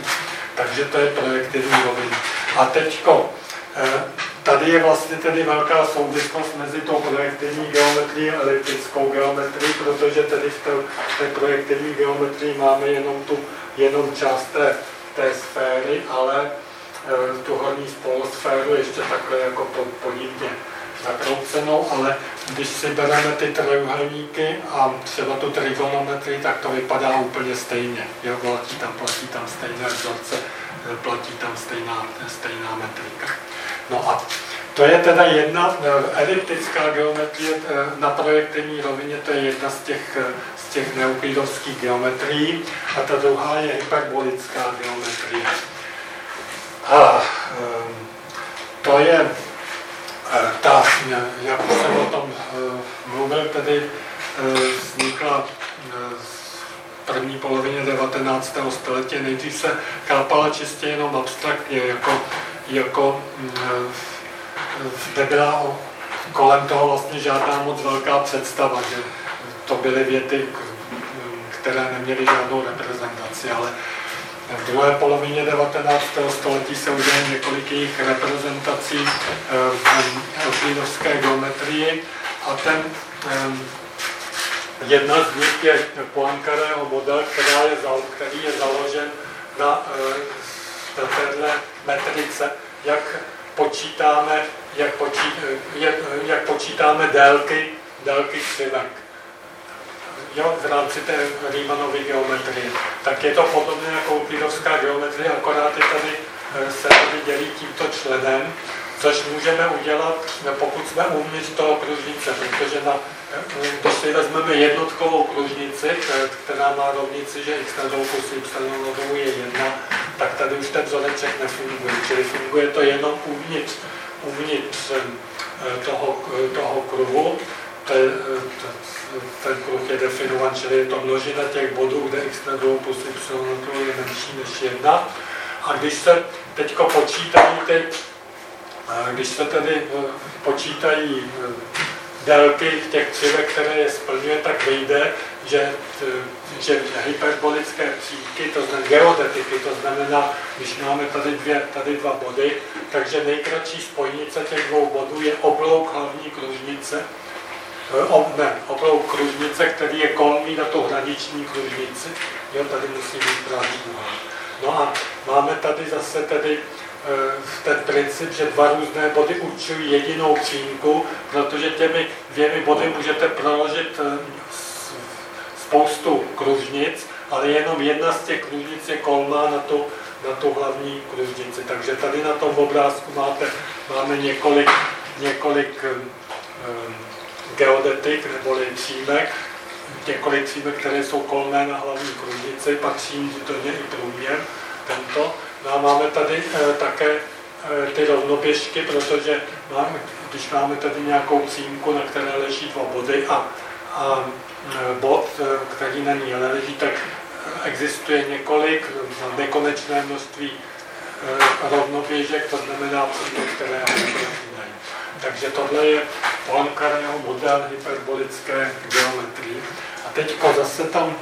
Takže to je projektivní rovina. A teďko, eh, tady je vlastně tedy velká souvislost mezi tou projektivní geometrií a eliptickou geometrií, protože tedy v té, té projektivní geometrii máme jenom tu jenom část té, té sféry, ale eh, tu horní spolosféru ještě takhle jako podivně zakroucenou, ale když si bereme ty trojuhelníky a třeba tu trigonometrii, tak to vypadá úplně stejně. Jo, platí tam, platí tam stejné vzorce, platí tam stejná, stejná metrika. No a to je teda jedna eliptická geometrie na projektivní rovině, to je jedna z těch, z těch neuklidovských geometrií a ta druhá je hyperbolická geometrie. A to je ta, jak jsem o tom eh, mluvil, tedy eh, vznikla v eh, první polovině 19. století. Nejdřív se chápala čistě jenom abstraktně, jako, jako nebyla kolem toho vlastně žádná moc velká představa, že to byly věty, které neměly žádnou reprezentaci, ale v druhé polovině 19. století se udělalo několik jejich reprezentací eh, v euklidovské geometrii a ten eh, jedna z nich je Poincareho model, která je, který je založen na, eh, na téhle metrice, jak počítáme, jak, počí, jak, jak počítáme délky, délky křivek jo, v rámci té Riemannovy geometrie. Tak je to podobné jako euklidovská geometrie, akorát je tady, eh, se tady dělí tímto členem, což můžeme udělat, pokud jsme uvnitř toho kružnice, protože na, eh, když si vezmeme jednotkovou kružnici, která má rovnici, že x na dvou plus y na dvou je jedna, tak tady už ten vzoreček nefunguje, čili funguje to jenom uvnitř, uvnitř eh, toho, toho kruhu. Ten kruh je definován, čili je to množina těch bodů, kde x na 2 plus y je menší než 1. A když se teď počítají ty, když se tedy e, počítají e, délky těch křivek, které je splňuje, tak vyjde, že, e, že hyperbolické přímky, to znamená geodetiky, to znamená, když máme tady, dvě, tady dva body, takže nejkratší spojnice těch dvou bodů je oblouk hlavní kružnice, ne, oblouk kružnice, který je kolmý na tu hraniční kružnici. Jo, tady musí být pravý úhel. No a máme tady zase tedy e, ten princip, že dva různé body určují jedinou přímku, protože těmi dvěmi body můžete proložit e, spoustu kružnic, ale jenom jedna z těch kružnic je kolmá na tu, na tu hlavní kružnici. Takže tady na tom obrázku máte, máme několik, několik um, geodetik neboli přímek, těch kolicích, které jsou kolmé na hlavní kružnici, patří do ně i průměr tento. No a máme tady e, také e, ty rovnoběžky, protože máme, když máme tady nějakou címku, na které leží dva body a, a e, bod, který na ní leží, tak existuje několik, nekonečné množství rovnoběžek, to znamená, které Takže tohle je Poincarého model hyperbolické geometrie. A teď zase tam,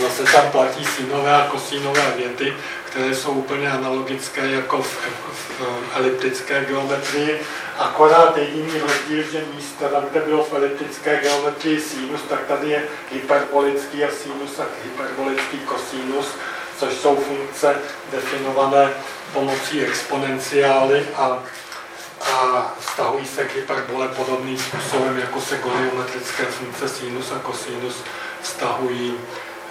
zase tam platí sinové a kosínové věty, které jsou úplně analogické jako v, v, v eliptické geometrii, akorát jediný rozdíl, že místo tam, kde bylo v eliptické geometrii sinus, tak tady je hyperbolický a sinus a hyperbolický kosinus, což jsou funkce definované pomocí exponenciály a, a stahují se k hyperbole podobným způsobem, jako se goniometrické funkce sinus a kosinus vztahují,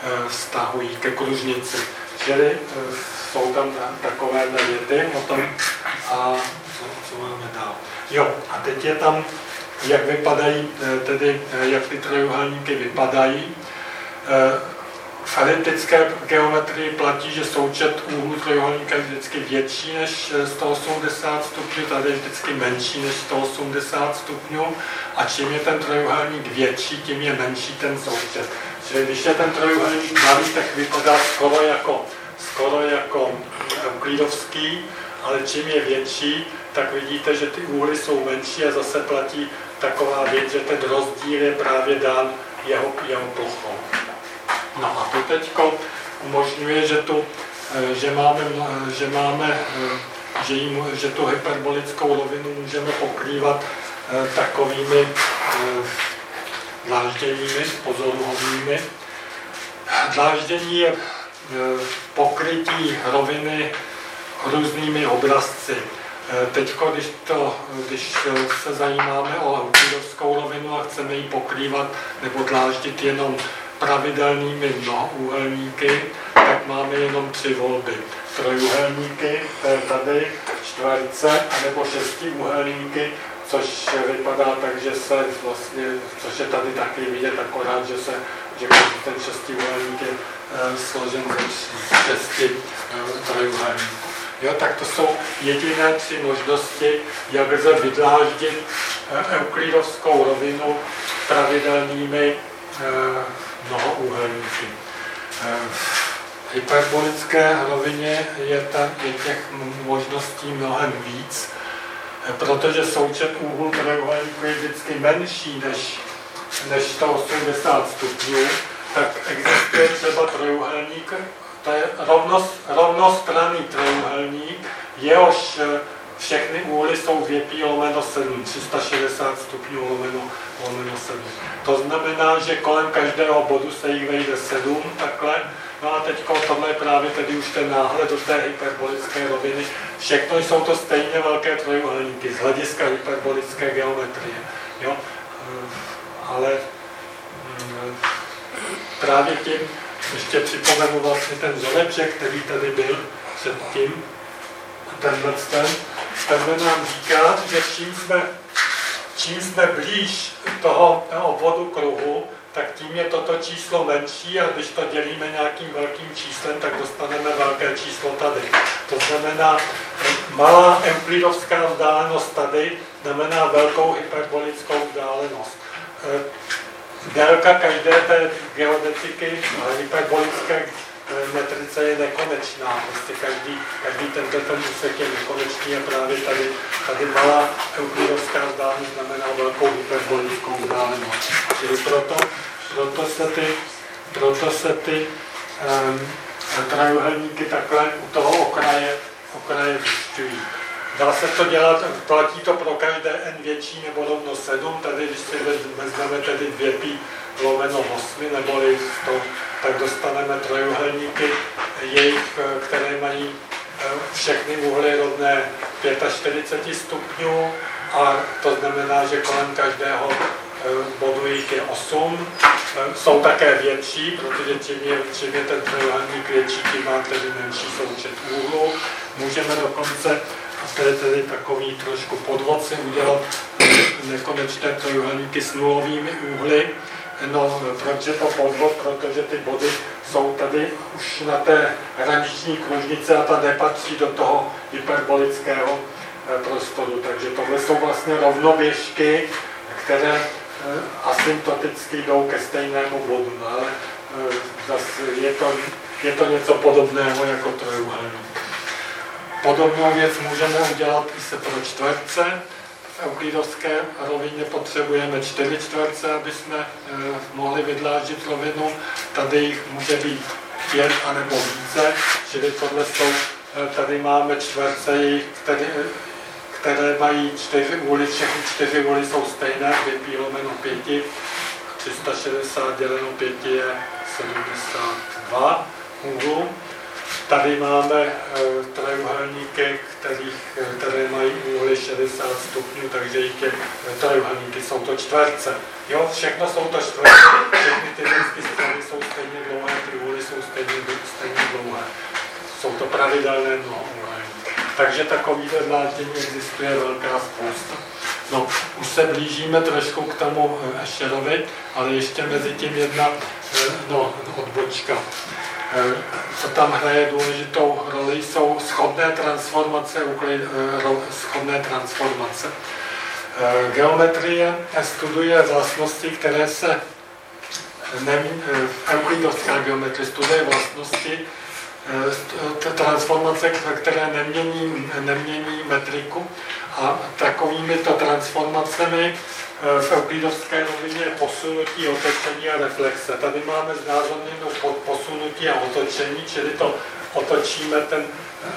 eh, vztahují ke kružnici. Čili eh, jsou tam takové věty o tom, a co, co máme dál. Jo, a teď je tam, jak vypadají, eh, tedy jak ty trojuhelníky vypadají. V elliptické geometrii platí, že součet úhlu trojuhelníka je vždycky větší než 180 stupňů, tady je vždycky menší než 180 stupňů a čím je ten trojuhelník větší, tím je menší ten součet. Čili když je ten trojuhelník malý, tak vypadá skoro jako, skoro jako euklidovský, ale čím je větší, tak vidíte, že ty úhly jsou menší a zase platí taková věc, že ten rozdíl je právě dán jeho, jeho plochou. No a to teď umožňuje, že, tu, eh, že máme, eh, že, máme eh, že, jim, že tu hyperbolickou rovinu můžeme pokrývat takovými dlážděními pozoruhodnými. Dláždění je pokrytí roviny různými obrazci. Teď, když, to, když se zajímáme o euklidovskou rovinu a chceme ji pokrývat nebo dláždit jenom pravidelnými mnohoúhelníky, tak máme jenom tři volby. Trojuhelníky, to je tady, čtverce, anebo šestiúhelníky, což vypadá tak, že se vlastně, což je tady taky vidět, akorát, že se že ten šestiúhelník je e, složen ze šesti e, trojuhelníků. Jo, tak to jsou jediné tři možnosti, jak lze vydláždit e, euklidovskou rovinu pravidelnými mnohoúhelníky. V hyperbolické rovině je, ta, je těch možností mnohem víc, protože součet úhlu trojuhelníku je vždycky menší než, než 180 stupňů, tak existuje třeba trojuhelník, to je rovnost, rovnostranný trojuhelník, jehož všechny úhly jsou 2 pi lomeno 7, 360 stupňů lomeno, 7. To znamená, že kolem každého bodu se jich vejde 7, takhle. No a teď tohle je právě tedy už ten náhled do té hyperbolické roviny. Všechno jsou to stejně velké trojuhelníky z hlediska hyperbolické geometrie. Jo? Ale mm, právě tím ještě připomenu vlastně ten vzoreček, který tady byl předtím, tenhle ten, tenhle nám říká, že čím jsme, čím jsme blíž toho obvodu kruhu, tak tím je toto číslo menší a když to dělíme nějakým velkým číslem, tak dostaneme velké číslo tady. To znamená, malá euklidovská vzdálenost tady znamená velkou hyperbolickou vzdálenost. Délka každé té geodetiky hyperbolické metrice je nekonečná. Prostě každý, každý tento ten úsek je nekonečný a právě tady, tady malá euklidovská vzdálenost znamená velkou hyperbolickou vzdálenost. Čili proto, proto se ty, proto se ty um, trojuhelníky takhle u toho okraje, okraje zjišťují. Dá se to dělat, platí to pro každé n větší nebo rovno 7, tady když si vezmeme tedy 2 pi lomeno 8, neboli 100, tak dostaneme trojuhelníky, jejich, které mají eh, všechny úhly rovné 45 stupňů a to znamená, že kolem každého eh, bodu jich je 8. Eh, jsou také větší, protože čím je, čím je ten trojuhelník větší, tím má tedy menší součet úhlu. Můžeme dokonce to je tedy takový trošku podvod si udělat nekonečné trojuhelníky s nulovými úhly, No, proč je to podvod? Protože ty body jsou tady už na té hraniční kružnice a ta nepatří do toho hyperbolického eh, prostoru. Takže tohle jsou vlastně rovnoběžky, které eh, asymptoticky jdou ke stejnému bodu, no, ale eh, zase je to, je to něco podobného jako trojuhelník. Podobnou věc můžeme udělat i se pro čtverce euklidovské rovině potřebujeme čtyři čtverce, aby jsme eh, mohli vydláždit rovinu. Tady jich může být pět anebo více, čili tohle jsou, eh, tady máme čtverce, které, které mají čtyři úly, všechny čtyři úly jsou stejné, 2 lomeno 5, 360 děleno 5 je 72 úhlů. Tady máme e, trojuhelníky, kterých, eh, které mají úhly 60 stupňů, takže jich je eh, trojuhelníky, jsou to čtverce. Jo, všechno jsou to čtverce, všechny ty vždycky strany jsou stejně dlouhé, ty úhly jsou stejně, stejně dlouhé. Jsou to pravidelné mnohoúhelníky. Takže takový dláždění existuje velká spousta. No, už se blížíme trošku k tomu Escherovi, ale ještě mezi tím jedna no, odbočka. Eh, co tam hraje důležitou roli, jsou schodné transformace, eh, schodné transformace. Eh, geometrie studuje vlastnosti, které se euklidovská geometrie studuje vlastnosti transformace, které nemění, nemění metriku a takovými to transformacemi v euklidovské rovině posunutí, otočení a reflexe. Tady máme znázorněno posunutí a otočení, čili to otočíme ten,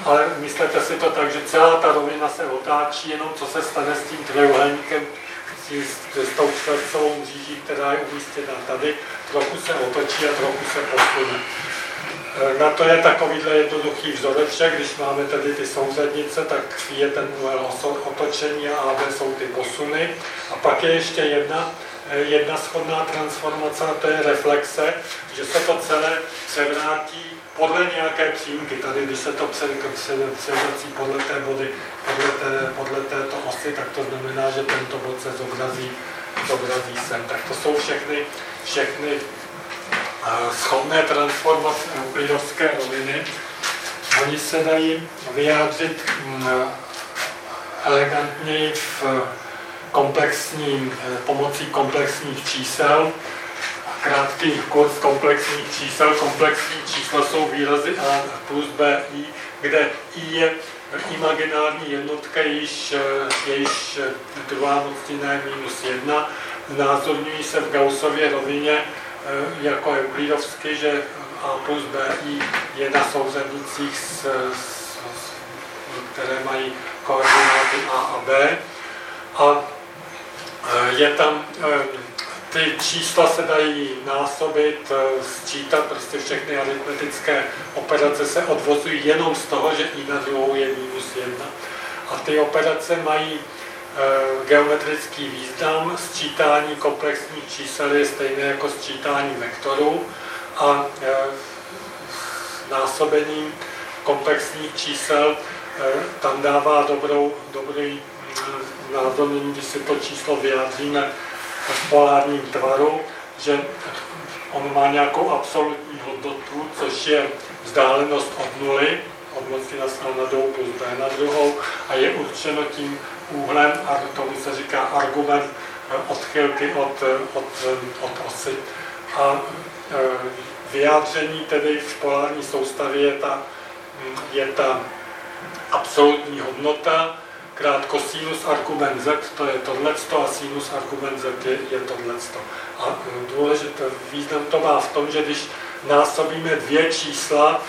ale myslete si to tak, že celá ta rovina se otáčí, jenom co se stane s tím trojuhelníkem, s tou čtvercovou mříží, která je umístěna tady, trochu se otočí a trochu se posune. Eh, na to je takovýhle jednoduchý vzoreček, když máme tady ty souřadnice, tak je ten úhel otočení a AB jsou ty posuny. A pak je ještě jedna, eh, jedna schodná transformace, a to je reflexe, že se to celé převrátí podle nějaké přímky. Tady, když se to převrací podle té body, podle, té, podle této osy, tak to znamená, že tento bod se zobrazí, zobrazí sem. Tak to jsou všechny, všechny schodné transformace euklidovské roviny. Oni se dají vyjádřit mm, elegantněji v komplexním, pomocí komplexních čísel. Krátký kurz komplexních čísel. Komplexní čísla jsou výrazy A plus B, I, kde I je imaginární jednotka, jejíž, jejíž druhá mocnina je minus jedna. Znázorňují se v Gaussově rovině Eh, jako euklidovsky, že A plus BI je na souřadnicích, s, s, které mají koordináty A a B. A eh, je tam, eh, ty čísla se dají násobit, sčítat, prostě všechny aritmetické operace se odvozují jenom z toho, že i na druhou je minus jedna. A ty operace mají Eh, geometrický význam, sčítání komplexních čísel je stejné jako sčítání vektorů a eh, násobením komplexních čísel eh, tam dává dobrou, dobrý názornění, když si to číslo vyjádříme v polárním tvaru, že on má nějakou absolutní hodnotu, což je vzdálenost od nuly, od moci na stranu plus b na druhou a je určeno tím úhlem a tomu se říká argument eh, odchylky od, eh, od, eh, od osy. A vyjádření tedy v polární soustavě je ta, hm, je ta absolutní hodnota, krátko sinus argument z, to je tohleto a sinus argument z je, je tohleto. A důležitý význam to má v tom, že když násobíme dvě čísla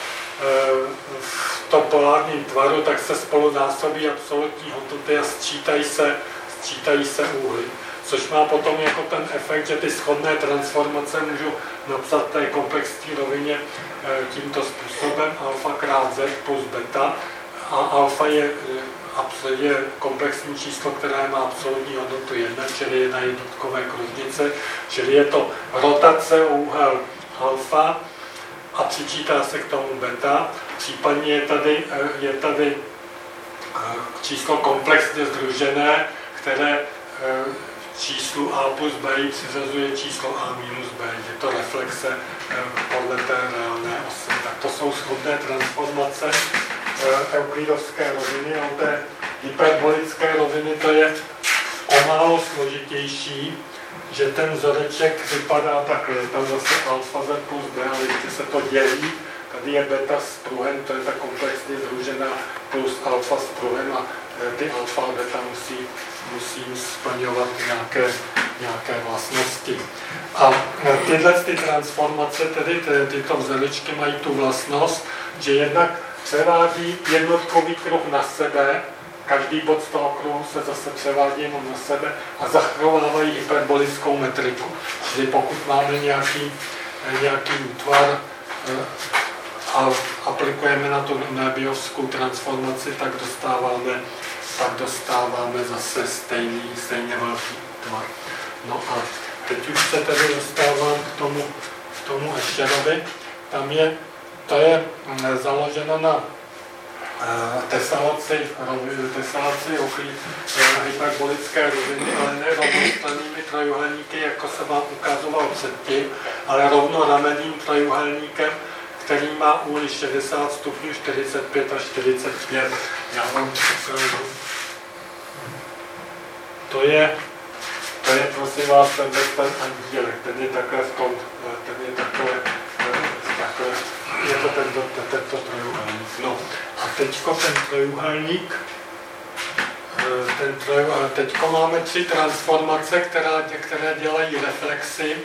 v tom polárním tvaru, tak se spolu násobí absolutní hodnoty a sčítají se, sčítají se úhly. Což má potom jako ten efekt, že ty schodné transformace můžu napsat té komplexní rovině eh, tímto způsobem. Alfa krát z plus beta. A alfa je, eh, je komplexní číslo, které má absolutní hodnotu 1, čili jedna jednotkové kružnice, čili je to rotace úhel alfa a přičítá se k tomu beta Případně je tady, eh, je tady eh, číslo komplexně združené, které eh, číslu A plus B přiřazuje číslo A minus B. Je to reflexe podle té reálné osy. Tak to jsou shodné transformace euklidovské roviny a té hyperbolické roviny to je o málo složitější, že ten vzoreček vypadá takhle, je tam zase alfa z plus b, ale když se to dělí, tady je beta s pruhem, to je ta komplexně združená plus alfa s pruhem a e, ty alfa a beta musí, musí splňovat nějaké, nějaké vlastnosti. A e, tyhle ty transformace, tedy ty, tyto vzorečky mají tu vlastnost, že jednak převádí jednotkový kruh na sebe, Každý bod z toho kruhu se zase převádí jenom na sebe a zachovávají hyperbolickou metriku. Čili pokud máme nějaký, nějaký útvar eh, a aplikujeme na tu nebiovskou transformaci, tak dostáváme, tak dostáváme zase stejný, stejně velký tvar. No a teď už se tedy dostávám k tomu, k tomu Ešerovi. Tam je, to je mm, založeno na tesalaci, tesalaci okolí hyperbolické roviny, ale ne rovnostranými trojuhelníky, jako se vám ukazoval předtím, ale rovnoramenným trojuhelníkem, který má úhly 60 stupňů, 45 a 45. Já vám To je, to je prosím vás ten, ten andílek, ten je takhle v tom, ten je takhle, takhle je to tento, tento trojuhelník. No teďko ten trojuhelník, eh, ten trojuhelník, teďko máme tři transformace, která, které dělají reflexy,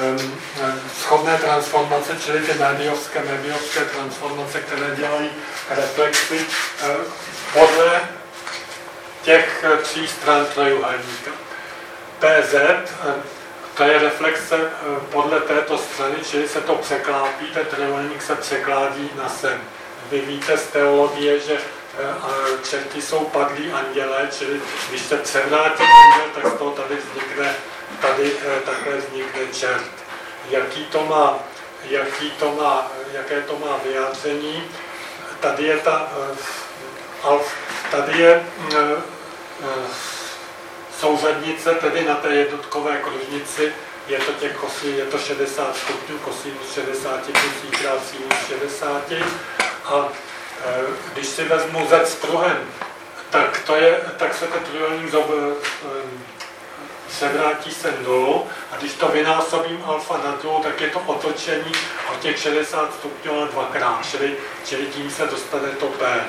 eh, schodné transformace, čili ty médiovské, médiovské transformace, které dělají reflexy eh, podle těch tří stran trojuhelníka. PZ to je reflexe eh, podle této strany, čili se to překlápí, ten trojuhelník se překládí na sem. Vy víte z teologie, že eh, čerty jsou padlí andělé, čili když se převrátí anděl, tak z toho tady vznikne, tady eh, takhle vznikne čert. Jaký to má, jaký to má, jaké to má vyjádření? Tady je ta, tady je souřadnice, tedy na té jednotkové kružnici, je to těch kosí, je to 60 stupňů, kosinus 60 plus i krát sinus 60. A e, když si vezmu z s pruhem, tak, to je, tak se ten trojuhelník e, se vrátí sem dolů. A když to vynásobím alfa na druhou, tak je to otočení o těch 60 stupňů na dvakrát, čili, čili tím se dostane to P. E,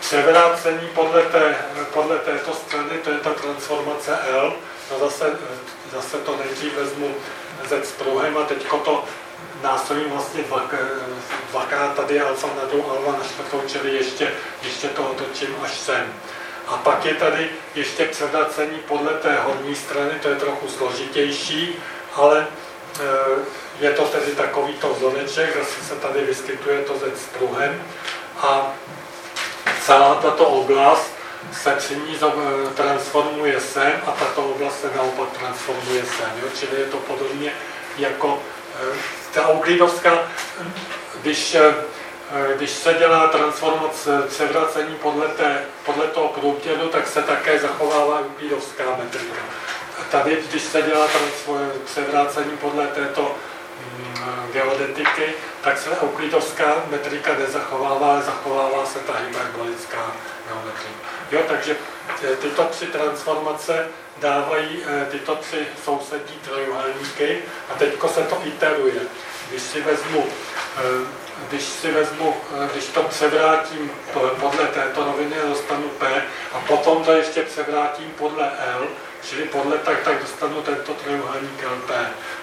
převrácení podle, té, podle této strany, to je ta transformace L, no zase, zase to nejdřív vezmu Z s pruhem a teď to násobím vlastně dva, dvakrát tady alfa na druhou, alfa na čtvrtou, čili ještě, ještě to otočím až sem. A pak je tady ještě převracení podle té horní strany, to je trochu složitější, ale e, je to tedy takovýto vzoreček, zase se tady vyskytuje to Z s pruhem a celá tato oblast se při ní transformuje sem a tato oblast se naopak transformuje sem. Jo? Čili je to podobně jako eh, ta euklidovská, když, eh, když se dělá transformace, převracení podle, té, podle toho průběhu, tak se také zachovává euklidovská metrika. Tady, když se dělá převrácení podle této geodetiky, tak se euklidovská metrika nezachovává, ale zachovává se ta hyperbolická geometrie. Jo, takže e, tyto tři transformace dávají e, tyto tři sousední trojuhelníky a teď se to iteruje. Když si vezmu, e, když si vezmu, když to převrátím podle této roviny, dostanu P a potom to ještě převrátím podle L, čili podle tak, tak dostanu tento trojuhelník LP.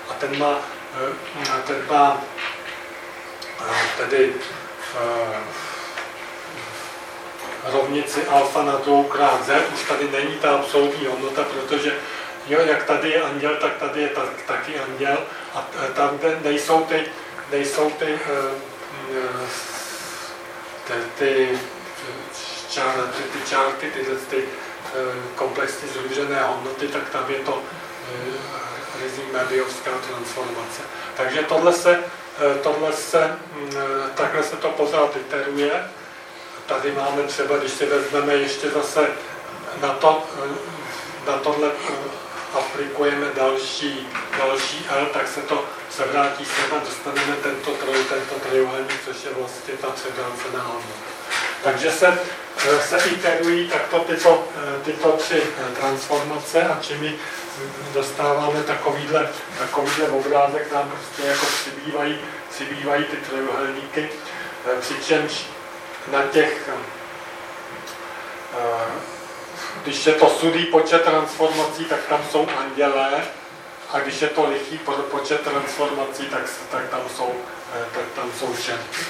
A ten má Eh, tedy rovnici alfa na druhou krát z, už tady není ta absolutní hodnota, protože jo, jak tady je anděl, tak tady je tak, taky anděl. A tam, kde nejsou ty, nejsou ty, ty, ty, ty, ty čárky, tyhle ty komplexně zružené hodnoty, tak tam je to rizí mediovská transformace. Takže tohle se, eh, tohle se, mm, eh, takhle se to pořád iteruje. Tady máme třeba, když si vezmeme ještě zase na to, eh, na tohle aplikujeme další, další L, tak se to se vrátí sem a dostaneme tento, troj, tento trojuhelník, což je vlastně ta předrácená hodnota. Takže se, eh, se iterují takto tyto, eh, tyto tři eh, transformace a čím dostáváme takovýhle, takovýhle obrázek, nám prostě jako přibývají, přibývají ty trojuhelníky, přičemž na těch když je to sudý počet transformací, tak tam jsou andělé, a když je to lichý počet transformací, tak, tak, tam, jsou, tak tam jsou šerky.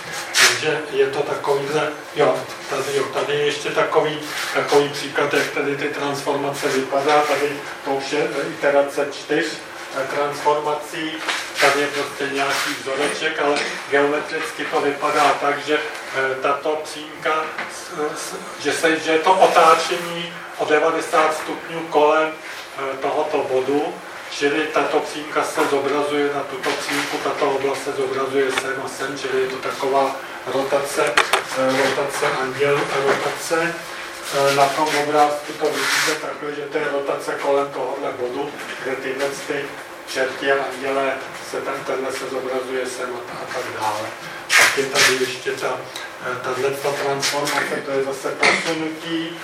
Takže je to takovýhle, jo, tady, jo, tady je ještě takový, takový příklad, jak tady ty transformace vypadá, tady to už je iterace čtyř eh, transformací, tady je prostě nějaký vzoreček, ale geometricky to vypadá tak, že eh, tato přímka, že, se, že je to otáčení o 90 stupňů kolem tohoto bodu, Čili tato přímka se zobrazuje na tuto přímku, tato oblast se zobrazuje sem a sem, čili je to taková rotace, eh, rotace anděl, rotace. Eh, na tom obrázku to vidíte takhle, že to je rotace kolem tohohle bodu, kde tyhle ty čerti a anděle se ten, tenhle se zobrazuje sem a, a tak dále. Pak je tady ještě ta, eh, tato transformace, to je zase posunutí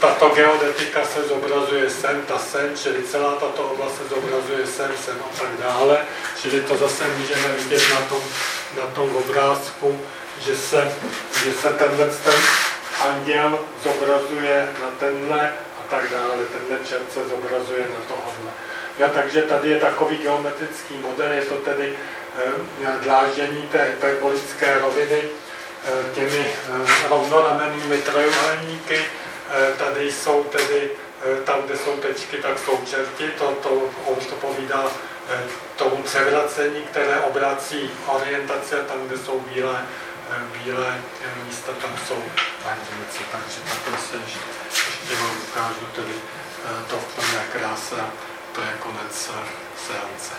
tato geodetika se zobrazuje sem, ta sem, čili celá tato oblast se zobrazuje sem, sem a tak dále. Čili to zase můžeme vidět na tom, na tom obrázku, že se, že se tenhle ten anděl zobrazuje na tenhle a tak dále. Tenhle čert se zobrazuje na tohle. Ja, takže tady je takový geometrický model, je to tedy eh, dláždění té hyperbolické roviny eh, těmi eh, rovnoramennými trojuhelníky, tady jsou tedy, eh, tam, kde jsou tečky, tak jsou čerti, to, to, on to povídá eh, tomu převracení, které obrací orientace, tam, kde jsou bílé, bílé místa, tam jsou andělci. Takže takhle se ještě, vám ukážu tedy to v plné kráse. To je konec seance.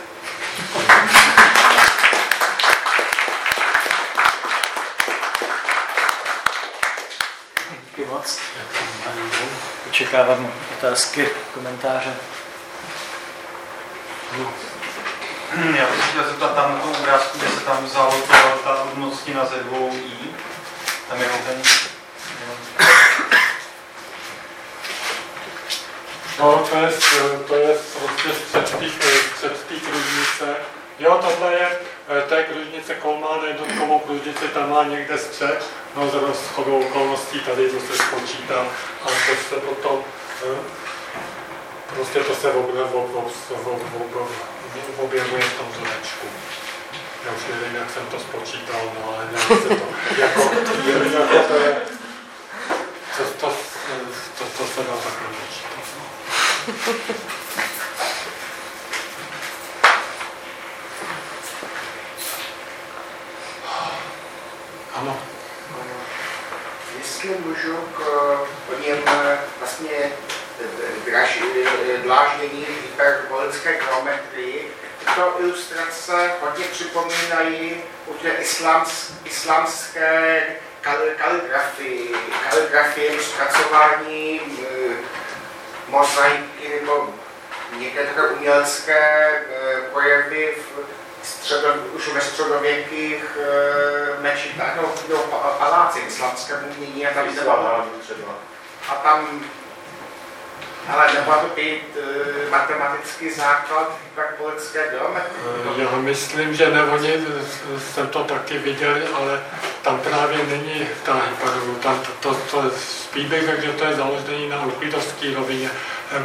Díky moc. Očekávám otázky, komentáře. Já bych chtěl zeptat tam na tom obrázku, kde se tam vzalo to, ta odmocnina ze dvou i. Tam je ten... No, to je, to je prostě střed té kružnice. Jo, tohle je, eh, to je kružnice Kolmána, jednotkovou kružnici, tam má někde střed, no zrovna s chodou okolností tady to se spočítá, ale to se potom, eh, prostě to se objevuje v tom vzorečku. Já už nevím, jak jsem to spočítal, no ale nějak se to, jako, jako to je, to, to, to, to se dá takhle počítat. No. Ano. Jestli můžu k něm vlastně dláždění hyperbolické geometrii, tyto ilustrace hodně připomínají u té islams, islámské kaligrafii, kaligrafie, zpracování mozaiky nebo některé umělecké projevy v středo, už ve středověkých e, mečitách nebo, nebo paláci islamském umění a tam třeba. A tam ale nemohla to být e, matematický základ hyperbolické geometrie? Já myslím, že ne, oni jsem to taky viděli, ale tam právě není ta hyperbola. Tam to, to, to spíš bych řekl, že to je založené na euklidovské rovině.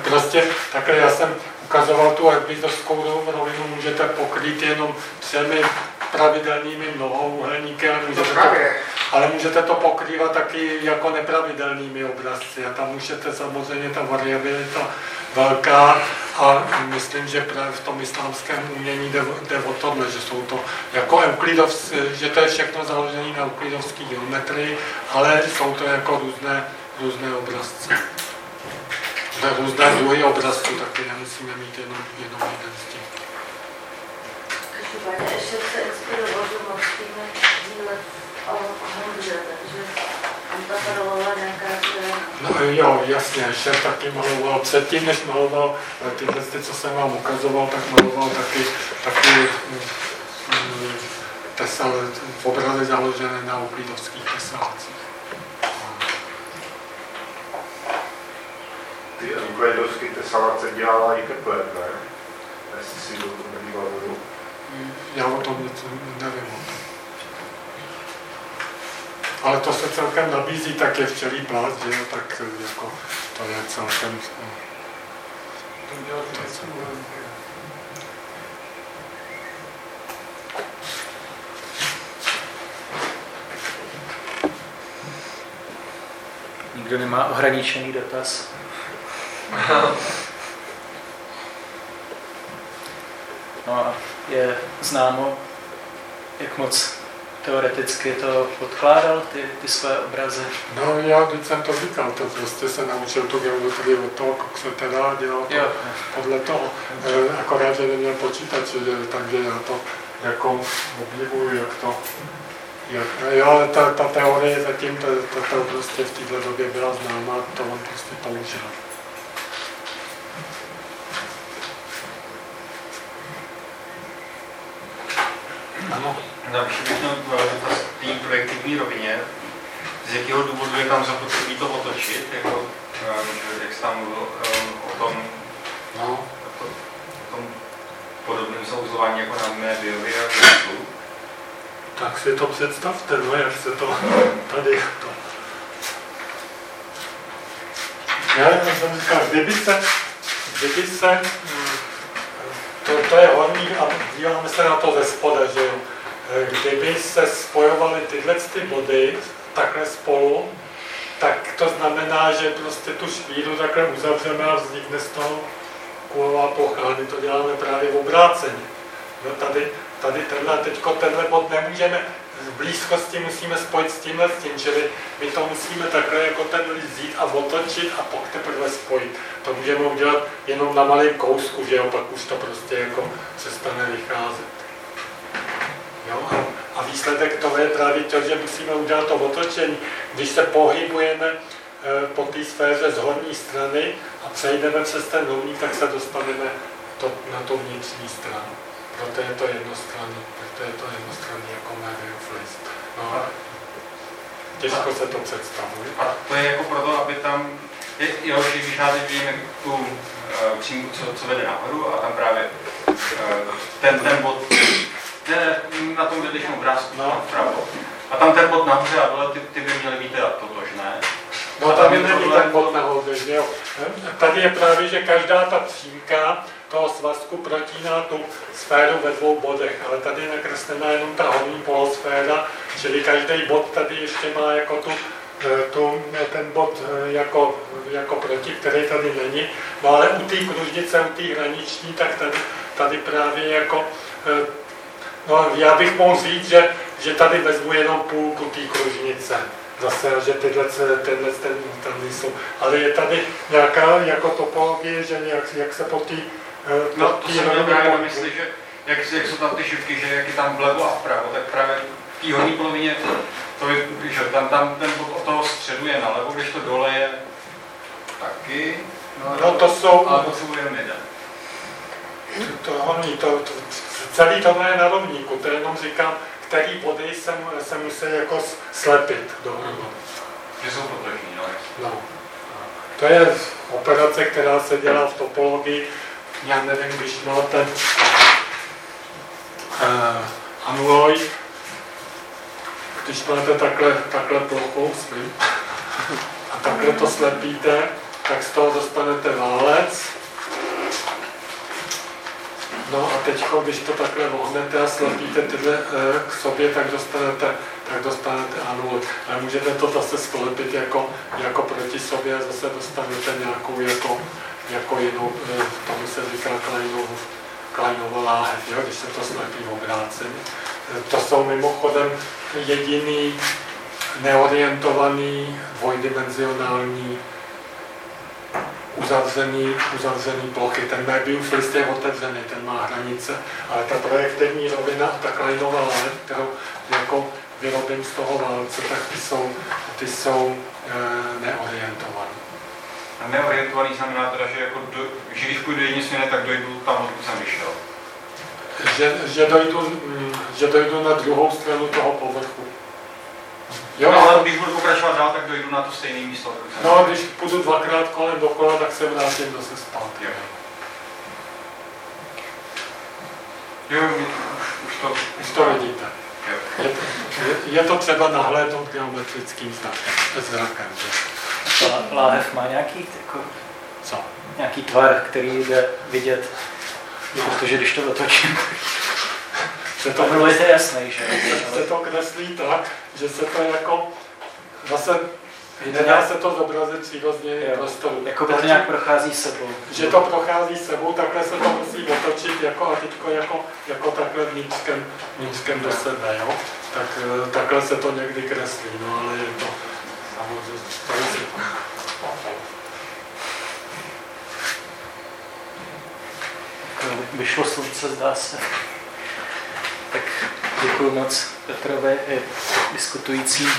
Prostě takhle já jsem ukazoval tu arbitrovskou rovinu, můžete pokrýt jenom třemi pravidelnými mnohouhelníky, ale můžete, to, ale můžete to pokrývat taky jako nepravidelnými obrazci a tam můžete samozřejmě ta variabilita velká a myslím, že právě v tom islámském umění jde, jde o tohle, že jsou to jako euklidovs, že to je všechno založené na euklidovské geometrii, ale jsou to jako různé, různé obrazce na různé druhy obrazců, taky nemusíme mít jenom, jenom jeden z těch. Každopádně ještě se inspiroval, že Mostýnek díle o Honře, takže Tam ta paralela nějaká, že... No jo, jasně, šéf taky maloval, předtím než maloval eh, tyhle, ty, co jsem vám ukazoval, tak maloval taky, taky mm, mm, tesal, obrazy založené na uklidovských tesácích. Ty euklidovské tesalace dělala i Kepler, ne? Jestli si to nevybavuju. Já o tom něco nevím. Ale to se celkem nabízí, tak je včelí plást, že jo, tak eh, jako to je celkem... to Nikdo nemá ohraničený dotaz. No a je známo, jak moc teoreticky to podkládal, ty, ty své obrazy. No já teď jsem to říkal, to prostě se naučil tu geometrii od toho, jak se teda dělal to Jo, podle toho. Eh, Akorát, že neměl počítač, že, takže já to jako obdivuju, jak to jak, jo, ale ta, ta teorie zatím, to, to, to prostě v této době byla známá, to on prostě použil. Ano, Na všechno dotaz té projektivní rovině, z jakého důvodu je tam zapotřebí to otočit, jako, eh, jak jsi tam mluvil eh, o tom, no, o tom, o tom podobném souzování jako na médiově a věcu. tak si to představte, no, jak se to [laughs] tady to. Já jenom jsem říkal, kdyby se, kdyby se, to, to je horní a díváme se na to ze spoda, že. Eh, Kdyby se spojovaly tyhle ty body takhle spolu, tak to znamená, že prostě tu špíru takhle uzavřeme a vznikne z toho kulová plocha. My to děláme právě obráceně. No tady, tady tenhle, teďko tenhle bod nemůžeme, v blízkosti musíme spojit s tímhle s tím, čili my to musíme takhle jako ten list vzít a otočit a pak teprve spojit. To můžeme udělat jenom na malém kousku, že jo, pak už to prostě jako přestane vycházet. Jo? A, výsledek toho je právě to, že musíme udělat to otočení. Když se pohybujeme eh, po té sféře z horní strany a přejdeme přes ten rovník, tak se dostaneme to, na tu vnitřní stranu. Proto je to jednostranný, proto je to jednostranný jako Marius list. No, a těžko se to představuje. A to je jako proto, aby tam, je, jo, že když já teď vidím tu uh, přímku, co, co vede nahoru a tam právě uh, ten, ten bod, ne, na tom vedlejším obrázku, No. no. vpravo. A tam ten bod nahoře a dole, ty, ty by měly být teda totožné. No A tam je není ten bod nahoře, že jo. Tady je právě, že každá ta přímka toho svazku protíná tu sféru ve dvou bodech, ale tady je nakreslená jenom ta horní polosféra, čili každý bod tady ještě má jako tu, eh, tu, ten bod eh, jako, jako proti, který tady není. No ale u té kružnice, u té hraniční, tak tady, tady právě jako eh, No, já bych mohl říct, že, že tady vezmu jenom půlku té kružnice. Zase, že tyhle, tenhle ten, tam nejsou. Ale je tady nějaká jako topologie, že jak, jak se po té eh, No, po to jsem měl rovině právě na mysli, že jak, jak jsou tam ty šipky, že jak je tam vlevo a vpravo, tak právě v té horní polovině, to je, že tam, tam ten bod od toho středu je nalevo, když to dole je taky. No to jsou, Ale potřebujeme jeden. to, honí, to, to, celý tohle je na rovníku, to jenom říkám, který body se, mu- se musí jako slepit dohromady. Že jsou totožní, no. No. To je operace, která se dělá v topologii. Já nevím, když máte uh, anuloid, když máte takhle, takhle plochou svým a takhle to slepíte, tak z toho dostanete válec. No a teď, když to takhle vohnete a slepíte tyhle eh, k sobě, tak dostanete, tak dostanete anuloid. Ale můžete to zase sklepit jako, jako proti sobě a zase dostanete nějakou jako, jako jinou, eh, tomu se říká Kleinovu, Kleinova láhev, jo, když se to slepí obráceně. Eh, To jsou mimochodem jediný neorientovaný dvojdimenzionální uzavřený, uzavřený plochy. Ten Möbius list je otevřený, ten má hranice, ale ta projektivní rovina ta Kleinova láhev, kterou jako vyrobím z toho válce, tak ty jsou, ty jsou e, neorientované. A neorientovaný znamená teda, že, jako do, že když půjdu jedním směrem, tak dojdu tam, odkud jsem vyšel. Že, že, dojdu, že dojdu na druhou stranu toho povrchu. Jo, no, ale když budu pokračovat dál, tak dojdu na to stejné místo. No, když půjdu dvakrát kolem dokola, tak se vrátím zase zpátky. Jo. Jo, už, už to... Už to vidíte. Je, je, je to třeba nahlédnout geometrickým znakem, zrakem. Že? Lá- Láhev má nějaký, jako, Co? nějaký tvar, který jde vidět, protože když to otočím, Se to to, bylo to jasný, že? se to kreslí tak, že se to jako zase nedá se to zobrazit přírodně Jo. prostoru. Jako by to nějak prochází sebou. že to prochází sebou, takhle se to musí otočit jako a teďko jako, jako takhle vnitřkem, vnitřkem do sebe, jo? Tak, eh, takhle se to někdy kreslí, no ale je to Vyšlo slunce, zdá se. Tak děkuji moc Petrovi i diskutujícím.